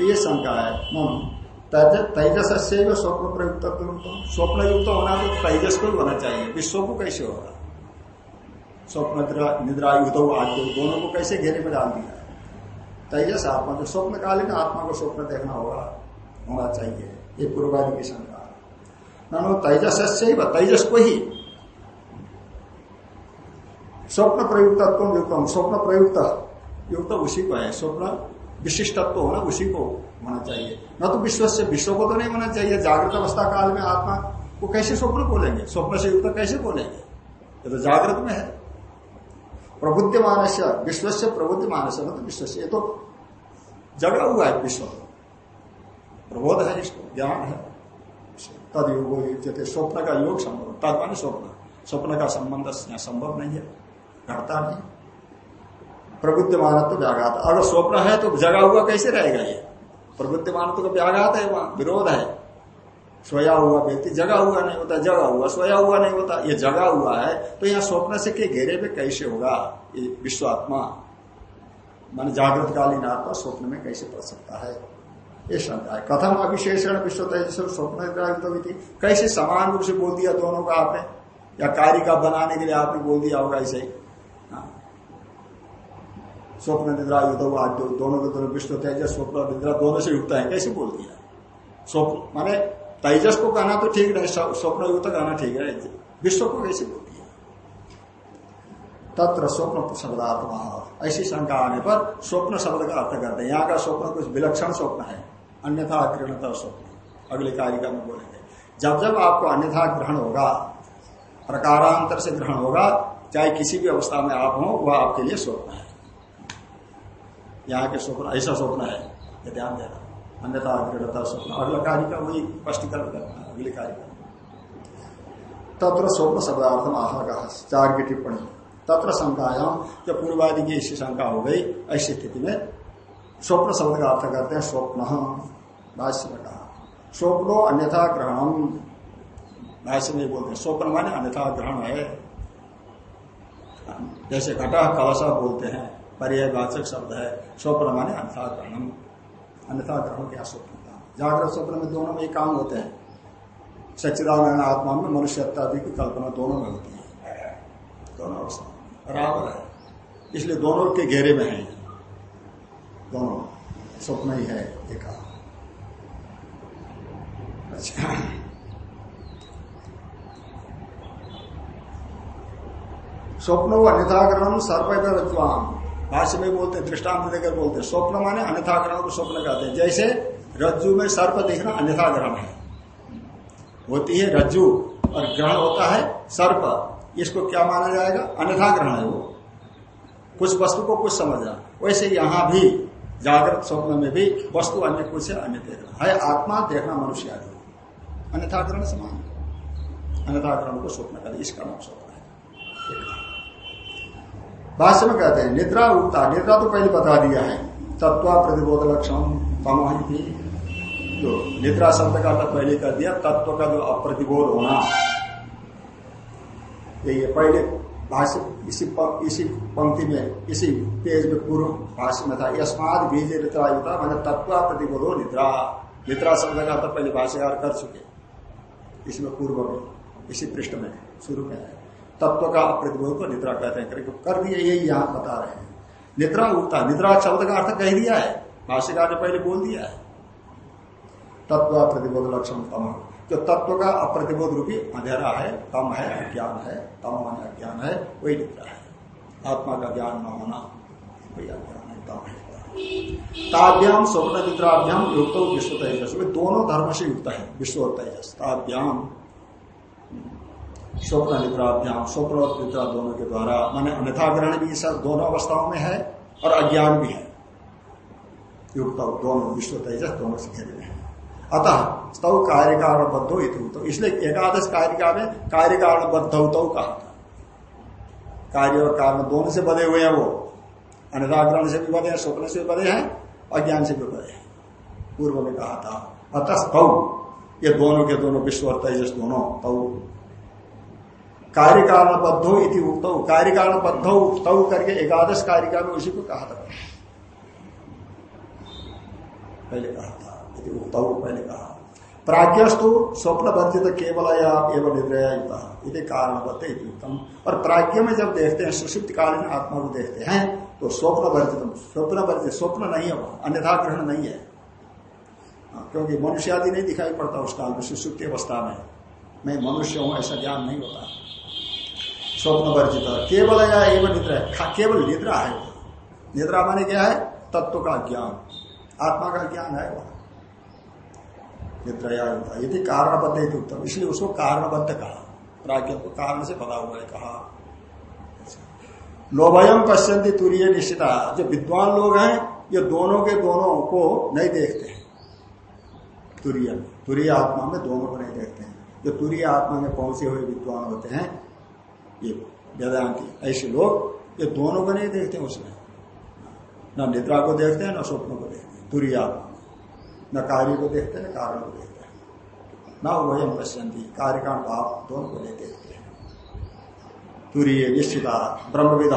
तो ये शंका है मन तेजस से स्वप्न प्रयुक्त स्वप्न युक्त होना तो तेजस को होना चाहिए विश्व को कैसे होगा? स्वप्न निद्रा युद्ध आदि दोनों को कैसे घेरे में डाल दिया तेजस आत्मा जो स्वप्न कालीन आत्मा को स्वप्न देखना होगा होना चाहिए। ये पूर्वादि की शंका नो तेजस से तेजस को ही। स्वप्न प्रयुक्त युक्त स्वप्न प्रयुक्त युक्त उसी को है स्वप्न विशिष्टत्व होना उसी को होना चाहिए। न तो विश्व से विश्व को तो नहीं होना चाहिए। जागृत अवस्था काल में आत्मा को कैसे स्वप्न बोलेंगे स्वप्न से युक्त कैसे बोलेंगे ये तो जागृत में है। प्रबुद्ध मानस विश्व से प्रबुद्ध मानस मतलब विश्व ये तो जगा हुआ है विश्व। प्रबोध है इसको, ज्ञान है। तद योग स्वप्न का योग संभव तद मान स्वप्न। स्वप्न का संबंध संभव नहीं है। घटता नहीं। प्रबुद्ध मानत्व व्याघात। अगर स्वप्न है तो जगा हुआ कैसे रहेगा ये? प्रबुद्ध मानत्व का व्याघात है वहाँ, विरोध है। सोया हुआ व्यक्ति जगा हुआ नहीं होता, जगा हुआ, सोया हुआ नहीं होता, ये जगा हुआ है तो यहाँ स्वप्न से के घेरे में कैसे होगा ये विश्वात्मा? मान जागृत कालीन आत्मा स्वप्न में कैसे पड़ सकता है? ये शंका है। कथम अविशेषण विश्व स्वप्न कैसे समान रूप से बोल दिया दोनों का आपने? या कार्य का बनाने के लिए आपने बोल दिया होगा हाँ। स्वप्न निद्रा, युद्ध आज दोनों के दोनों विश्व तेजस, स्वप्न निद्रा दोनों से युक्त है। कैसे बोल दिया? स्वप्न, माने तेजस को कहना तो ठीक नहीं स्वप्न युक्त कहना ठीक है विश्व को कैसे बोल दिया? तत्र स्वप्न शब्दार्थ ऐसी शंका आने पर स्वप्न शब्द का अर्थ करते हैं। यहाँ का स्वप्न कुछ विलक्षण स्वप्न है। अन्यथा अग्रणता स्वप्न। अगले कारिका में बोलेंगे। जब जब आपको अन्यथा ग्रहण होगा, प्रकारांतर से ग्रहण होगा, चाहे किसी भी अवस्था में आप हो, वह आपके लिए स्वप्न है। यहाँ के स्वप्न, ऐसा स्वप्न है, ये ध्यान देना। अन्यथा अग्रता स्वप्न। अगला का वही स्पष्टीकरण करना अगले कार्य का। तत्र स्वप्न शब्दार्थम आहा का चार की टिप्पणी। तत्र शंकायाम जब पूर्वादि की ऐसी शंका हो गई, ऐसी स्थिति में स्वप्न शब्द का अर्थ करते हैं स्वप्न भाष्य में कहा स्वप्नो अन्यथा ग्रहण, भाष्य में बोलते हैं, स्वप्न माने अन्यथा ग्रहण है। जैसे घटा कलशा बोलते हैं पर्यावाचक शब्द है, स्वप्न माने अन्यथा ग्रहण अन्यथा ग्रहण क्या स्वप्न का जागृत स्वप्न में दोनों में एक काम होते हैं। सच्चिदानंद आत्मा में मनुष्यता की कल्पना दोनों में होती है। दोनों अवस्था बराबर है। इसलिए दोनों के घेरे में है। दोनों। स्वप्न ही है एक अच्छा। स्वप्न अन्यथा ग्रहण सर्प रज्वाम भाष्य में बोलते दृष्टांत देकर बोलते स्वप्न माने अन्यथा ग्रहण को स्वप्न कहते हैं। जैसे रज्जु में सर्प देखना अन्यथा ग्रहण है। होती है रज्जु और ग्रहण होता है सर्प। इसको क्या माना जाएगा? अन्यथा ग्रहण है वो। कुछ वस्तु को कुछ समझना वैसे यहाँ भी जागृत स्वप्न में भी वस्तु अन्य कुछ है, अन्य देखना है आत्मा, देखना मनुष्य आदि। अन्यथा ग्रहण समान अन्यथा ग्रहण को स्वप्न करे इसका नाम स्वप्न है। भाष्य में कहते हैं, निद्रा उगता निद्रा तो पहले बता दिया है। तत्व प्रतिबोध लक्षण तमोहित। जो निद्रा शब्द का अर्थ पहले कर दिया, तत्व का जो अप्रतिबोध होना। यही है पहले भाष्य, इसी इसी पंक्ति में, इसी पेज में पूर्व भाष्य में था, यस्माद बीज निद्रा युता मैंने तत्व प्रतिबोधो निद्रा। निद्रा शब्द का अर्थ पहले भाष्यकार कर चुके। इसमें पूर्व में, इसी पृष्ठ में, शुरू में है। तत्व का प्रतिबोध को निद्रा कहते हैं। कर दिए यही यहाँ बता रहे हैं। निद्रा उगता निद्रा शब्द का अर्थ कह दिया है। भाष्यकार ने पहले बोल दिया है। तत्व प्रतिबोध लक्षण तम। जो तत्व का अप्रतिबोध रूपी अंधेरा है, तम है, अज्ञान है, तम मान अज्ञान है, वही निद्रा है। आत्मा का ज्ञान न होना वही अज्ञान है तम है। ताभ्याम स्वप्न निद्राभ्याम युक्त विश्व तेजस दोनों धर्म से युक्त है, विश्व तेजस। ताभ्याम स्वप्न निद्रा निद्राभ्याम स्वप्न और निद्रा दोनों के द्वारा, माने अन्यथा ग्रहण भी सब दोनों अवस्थाओं में है और अज्ञान भी है। युक्त दोनों, विश्व तेजस दोनों से घेरे है। अतः स्तव कार्य कारण बद्धो तो इसलिए एकादश कारिका में कार्य कारण तो कहा था। कार्य और कारण दोनों से बधे हुए हैं वो। अन्यथाग्रहण से भी बधे हैं, स्वप्न से भी बधे हैं, अज्ञान से भी बधे हैं। पूर्व में कहा था अतः स्तव ये दोनों के दोनों, विश्व और तेजस दोनों तव कार्य कारण बद्धो इति उक्त। कार्य कारण बद्धो तव करके एकादश कारिका में उसी को कहा था। पहले कहा था उक्त पहले कहा। प्राज्ञस्तु स्वप्न केवल एवं निद्रया इति कारण उत्तम और प्राज्ञ में जब देखते हैं सुषिप्त कालीन आत्मा को देखते हैं तो स्वप्न वर्जित स्वप्न वर्जित स्वप्न नहीं है अन्यथा ग्रहण नहीं है। हाँ, क्योंकि मनुष्य आदि नहीं दिखाई पड़ता उस काल में सुषुप्ति अवस्था में। मैं मनुष्य हूँ ऐसा ज्ञान नहीं होता। स्वप्न वर्जित केवल या एवं निद्रा केवल निद्रा है वो। निद्रा माने क्या है? तत्व का ज्ञान। आत्मा का ज्ञान है वह। निद्रया यदि कारणबद्ध है उत्तम। इसलिए उसको कारणबद्ध कहा। प्राज्ञ को कारण से बना हुआ है, कहा। लोभयम पश्यंती तुरीय निश्चिता। जो विद्वान लोग हैं, ये दोनों के दोनों को नहीं देखते हैं। तुरीय। तुरीय आत्मा में दोनों को नहीं देखते हैं। जो तुरीय आत्मा में पहुँचे हुए विद्वान होते हैं ये वेदांति। ऐसे लोग, ये दोनों को नहीं देखते उसमें। न निद्रा को देखते हैं, न स्वप्न को देखते हैं। तुरीय आत्मा न कार्य को देखते हैं, न कारण को देखते हैं। न वयम पश्यंती, कार्य का भाव दोनों को नहीं देखते हैं। तुरीय निश्चिता, ब्रह्मविद।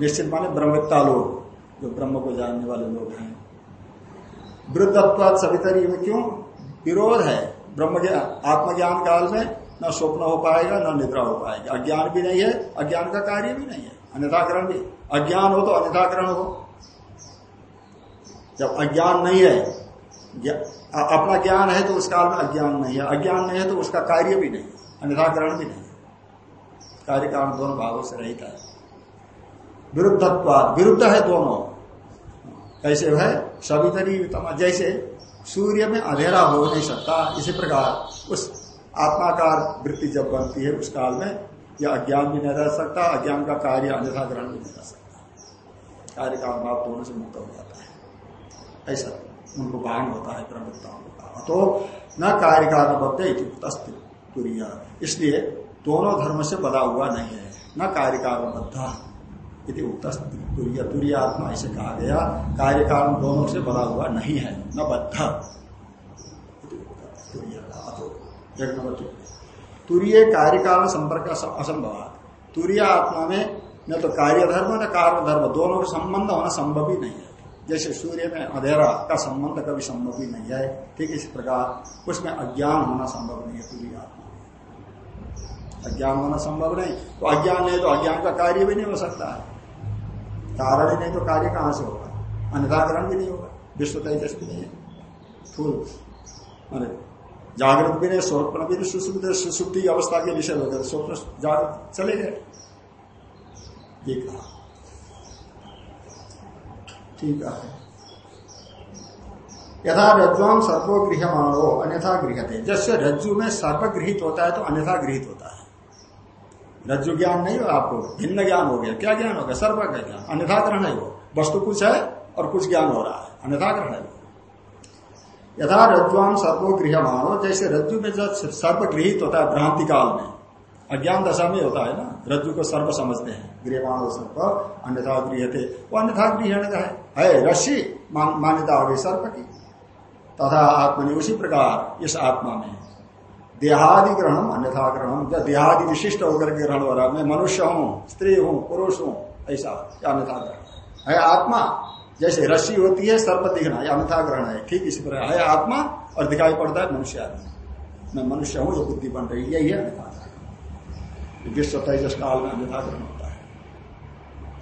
निश्चित माने ब्रह्मविद्ता लोग, जो ब्रह्म को जानने वाले लोग हैं। वृद्धत्वाद सवितरी में क्यों? विरोध है। ब्रह्म आत्मज्ञान काल में न स्वप्न हो पाएगा, न निद्रा हो पाएगा। अज्ञान भी नहीं है, अज्ञान का कार्य भी नहीं है। अन्यथाकरण भी। अज्ञान हो तो अन्यथाकरण हो। जब अज्ञान नहीं है अपना ज्ञान है तो उस काल में अज्ञान नहीं है। अज्ञान नहीं है तो उसका कार्य भी नहीं अन्यथा ग्रहण भी नहीं कार्य कारण दोनों भावों से रहता है। विरुद्धत्वाद। विरुद्ध है दोनों। कैसे है? सवितरी जैसे सूर्य में अंधेरा हो नहीं सकता, इसी प्रकार उस आत्माकार वृत्ति जब बनती है उस काल में यह अज्ञान भी नहीं रह सकता, अज्ञान का कार्य अन्यथा ग्रहण भी नहीं रह सकता। कार्य का भाव दोनों से मुक्त हो जाता है। ऐसा उनको भान होता है ब्रह्मताओं का तो न कार्य का कारणबद्ध तुरिया। इसलिए दोनों धर्म से बदा हुआ नहीं है। न कार्य कारणबद्ध तुरिया। तुरिय आत्मा ऐसे कहा गया, कार्य कारण दोनों से बदा हुआ नहीं है। न बद्ध। एक नंबर तुरीय कार्य कारण संपर्क असंभव तुरीय आत्मा में न तो कार्य धर्म न कार्य धर्म दोनों का संबंध होना संभव ही नहीं है। जैसे सूर्य में अंधेरा का संबंध कभी संभव ही नहीं है, ठीक इस प्रकार उसमें अज्ञान होना संभव नहीं है पूरी आत्मा अज्ञान होना संभव नहीं। तो अज्ञान नहीं तो अज्ञान का कार्य भी नहीं हो सकता है। कारण ही नहीं तो कार्य कहाँ से होगा? अन्यथाकरण भी नहीं होगा। विश्व तेजस्वी नहीं है। फूल। अरे। जागृत भी नहीं स्वप्न भी नहीं सुसुप्त सुसुप्ति अवस्था के विषय हो गए स्वप्न जागृत चले गए। कहा। ठीक है। यथा रज्जुआम सर्वो गृह मानो अन्यथा गृह गृहते जैसे रज्जु में सर्व गृहित होता है तो अन्यथा गृहित होता है। रज्जु ज्ञान नहीं हो आपको भिन्न ज्ञान हो गया। क्या ज्ञान हो गया? सर्व का ज्ञान। अन्यथा ग्रहण है। वो वस्तु कुछ है और कुछ ज्ञान हो रहा है। अन्यथा ग्रहण है। यथा रज्जुआम सर्वो गृह मानो जैसे रज्जु में जब सर्व गृहित होता है भ्रांति काल में अज्ञान दशा में होता है ना रज्जु को सर्व समझते हैं गृहमाण सर्प अन्यथा गृह थे वो अन्यथा गृह है, है रस्सी मान्यता हो गई सर्प की। तथा आत्मा ने उसी प्रकार इस आत्मा में। देहादि ग्रहण अन्यथा ग्रहण जब देहादि विशिष्ट होकर के ग्रहण हो रहा मैं मनुष्य हूँ स्त्री हूँ पुरुष हूँ ऐसा अन्यथा ग्रहण। है आत्मा जैसे रस्सी होती है सर्प दिखना यह अन्यथा ग्रहण है। ठीक इसी प्रकार है आत्मा और दिखाई पड़ता है मनुष्य आदमी। मैं मनुष्य हूँ, जो बुद्धि बन रही यही है। अन्यथा विश्व तेजस काल में अन्यथा ग्रहण होता है।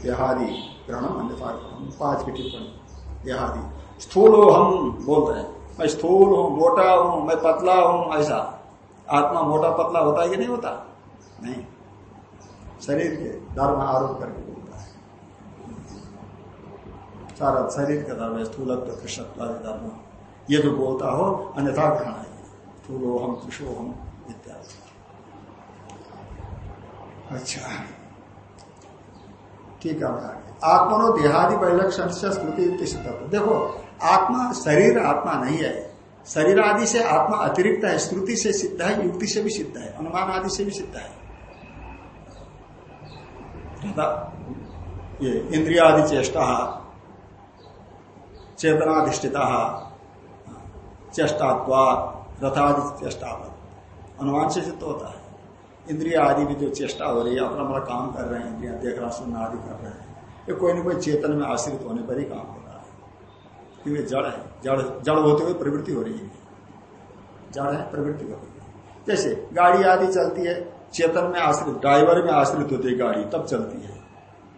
देहादि ग्रहण अन्यथा ग्रहण पाँच की टिप्पणी। देहादि। स्थूल हो हम, बोल रहे हैं। मैं स्थूल हूँ, मोटा हूँ, मैं पतला हूँ, ऐसा। आत्मा मोटा पतला होता है कि नहीं होता? नहीं। शरीर के धर्म आरोप करके। सारा शरीर का धर्म है स्थूलत्व कृष्णत्व धर्म ये जो बोलता हो, अन्यथा ग्रहण है? स्थूलो हम कृषो हम, इत्यादि। अच्छा। ठीक है आत्मनो देहादि परिलक्षण से स्मृति युक्ति सिद्ध देखो, आत्मा शरीर, आत्मा नहीं है। शरीर आदि से आत्मा अतिरिक्त है श्रुति से सिद्ध है, युक्ति से भी सिद्ध है, अनुमान आदि से भी सिद्ध है। ये इंद्रिया आदि चेष्टा चेतनाधिष्ठिता चेष्टात्वा रथादि चेष्टा अनुमान से सिद्ध होता है। इंद्रिया आदि की जो चेष्टा हो रही है, अपना अपना काम कर रहे हैं, इंद्रिया देखना सुनना आदि कर रहे हैं, ये कोई ना कोई चेतन में आश्रित होने पर ही काम हो। रहा है क्योंकि जड़ है, जड़ जड़ होते हुए प्रवृत्ति हो रही है। जड़ है, प्रवृत्ति हो रही है। जैसे गाड़ी आदि चलती है, चेतन में आश्रित, ड्राइवर में आश्रित होती है गाड़ी, तब चलती है।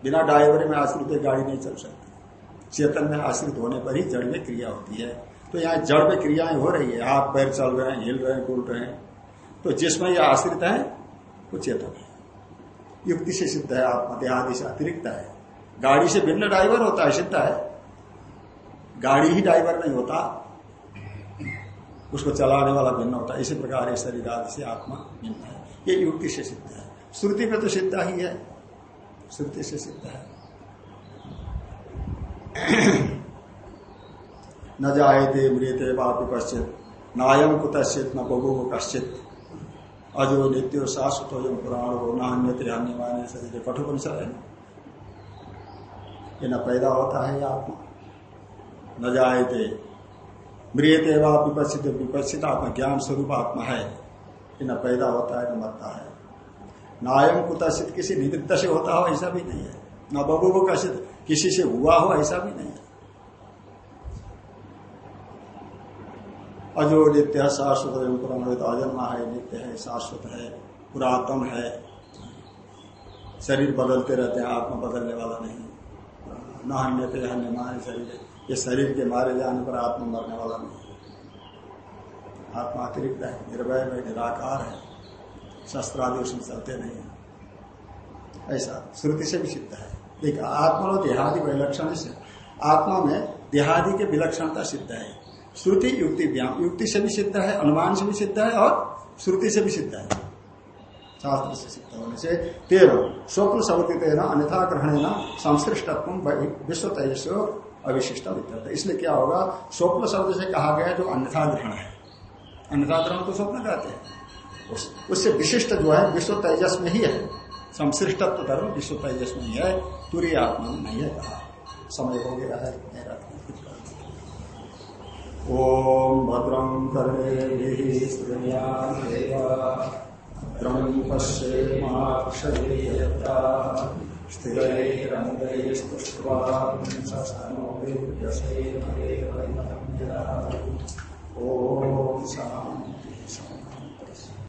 बिना ड्राइवर में आश्रित गाड़ी नहीं चल सकती। चेतन में आश्रित होने पर ही जड़ में क्रिया होती है। तो यहाँ जड़ में क्रियाएँ हो रही है। हाथ पैर चल रहे हैं, हिल रहे हैं डुल रहे हैं। तो जिसमें यह आश्रित है, वो चेतन है। युक्ति से सिद्ध है आत्मा देहादि से अतिरिक्त है। गाड़ी से भिन्न ड्राइवर होता है, सिद्ध है। गाड़ी ही ड्राइवर नहीं होता। उसको चलाने वाला भिन्न होता है। इसी प्रकार शरीर आदि से आत्मा भिन्न है। ये युक्ति से सिद्ध है। श्रुति में तो सिद्ध ही है। श्रुति से सिद्ध है। न जायते मृत बापी पश्चित नायम कुतश्चित, न बबू कश्चित। अजो नित्यो शाश्वत हो पुराण हो नान्य अन्य माने शरीर कठोपनिषद है ये न पैदा होता है आत्मा। न थे मृत एवं विपक्षित विपक्षित आत्मा ज्ञान स्वरूप आत्मा है। ये न पैदा होता है। न मरता है नायम कुताशित किसी निमित्त से होता हो, ऐसा भी नहीं है। न बबू कशित किसी से हुआ हो ऐसा भी नहीं। अजो नित्य है शाश्वत पुराणित अजन्मा है, नित्य है, शाश्वत है, पुरातन है। शरीर बदलते रहते हैं, आत्मा बदलने वाला नहीं। न अन्य अन्य माने शरीर। ये शरीर के मारे जाने पर आत्मा मरने वाला नहीं। आत्मा अतिरिक्त है, निर्भय में निराकार है। शस्त्र आदि उसमें चलते नहीं ऐसा, श्रुति से भी सिद्ध है। देखिए आत्मा देहादि विलक्षण से आत्मा में देहादि के विलक्षणता सिद्ध है। श्रुति युक्ति व्याम युक्ति से भी सिद्ध है, अनुमान से भी सिद्ध है और श्रुति से भी सिद्ध है। शास्त्र से सिद्ध होने से तेरह, स्वप्न सवर्तित अन्यथा ग्रहण न संश्लिष्टत्व विश्व तेजस अविशिष्ट विद्यता। इसलिए क्या होगा? स्वप्न शब्द से कहा गया जो अन्यथा ग्रहण है। अन्यथा ग्रहण तो स्वप्न कहते हैं। उससे विशिष्ट जो है, विश्व तेजस में ही है। संश्लिष्टत्व धर्म विश्व तेजस में ही तुरी आत्मा नहीं है कहा। समय हो गया है मेरा ओम भद्रं कर्णे भद्रं पश्येमाक्षयता स्थिरैरङ्गैस्तुष्ट्वा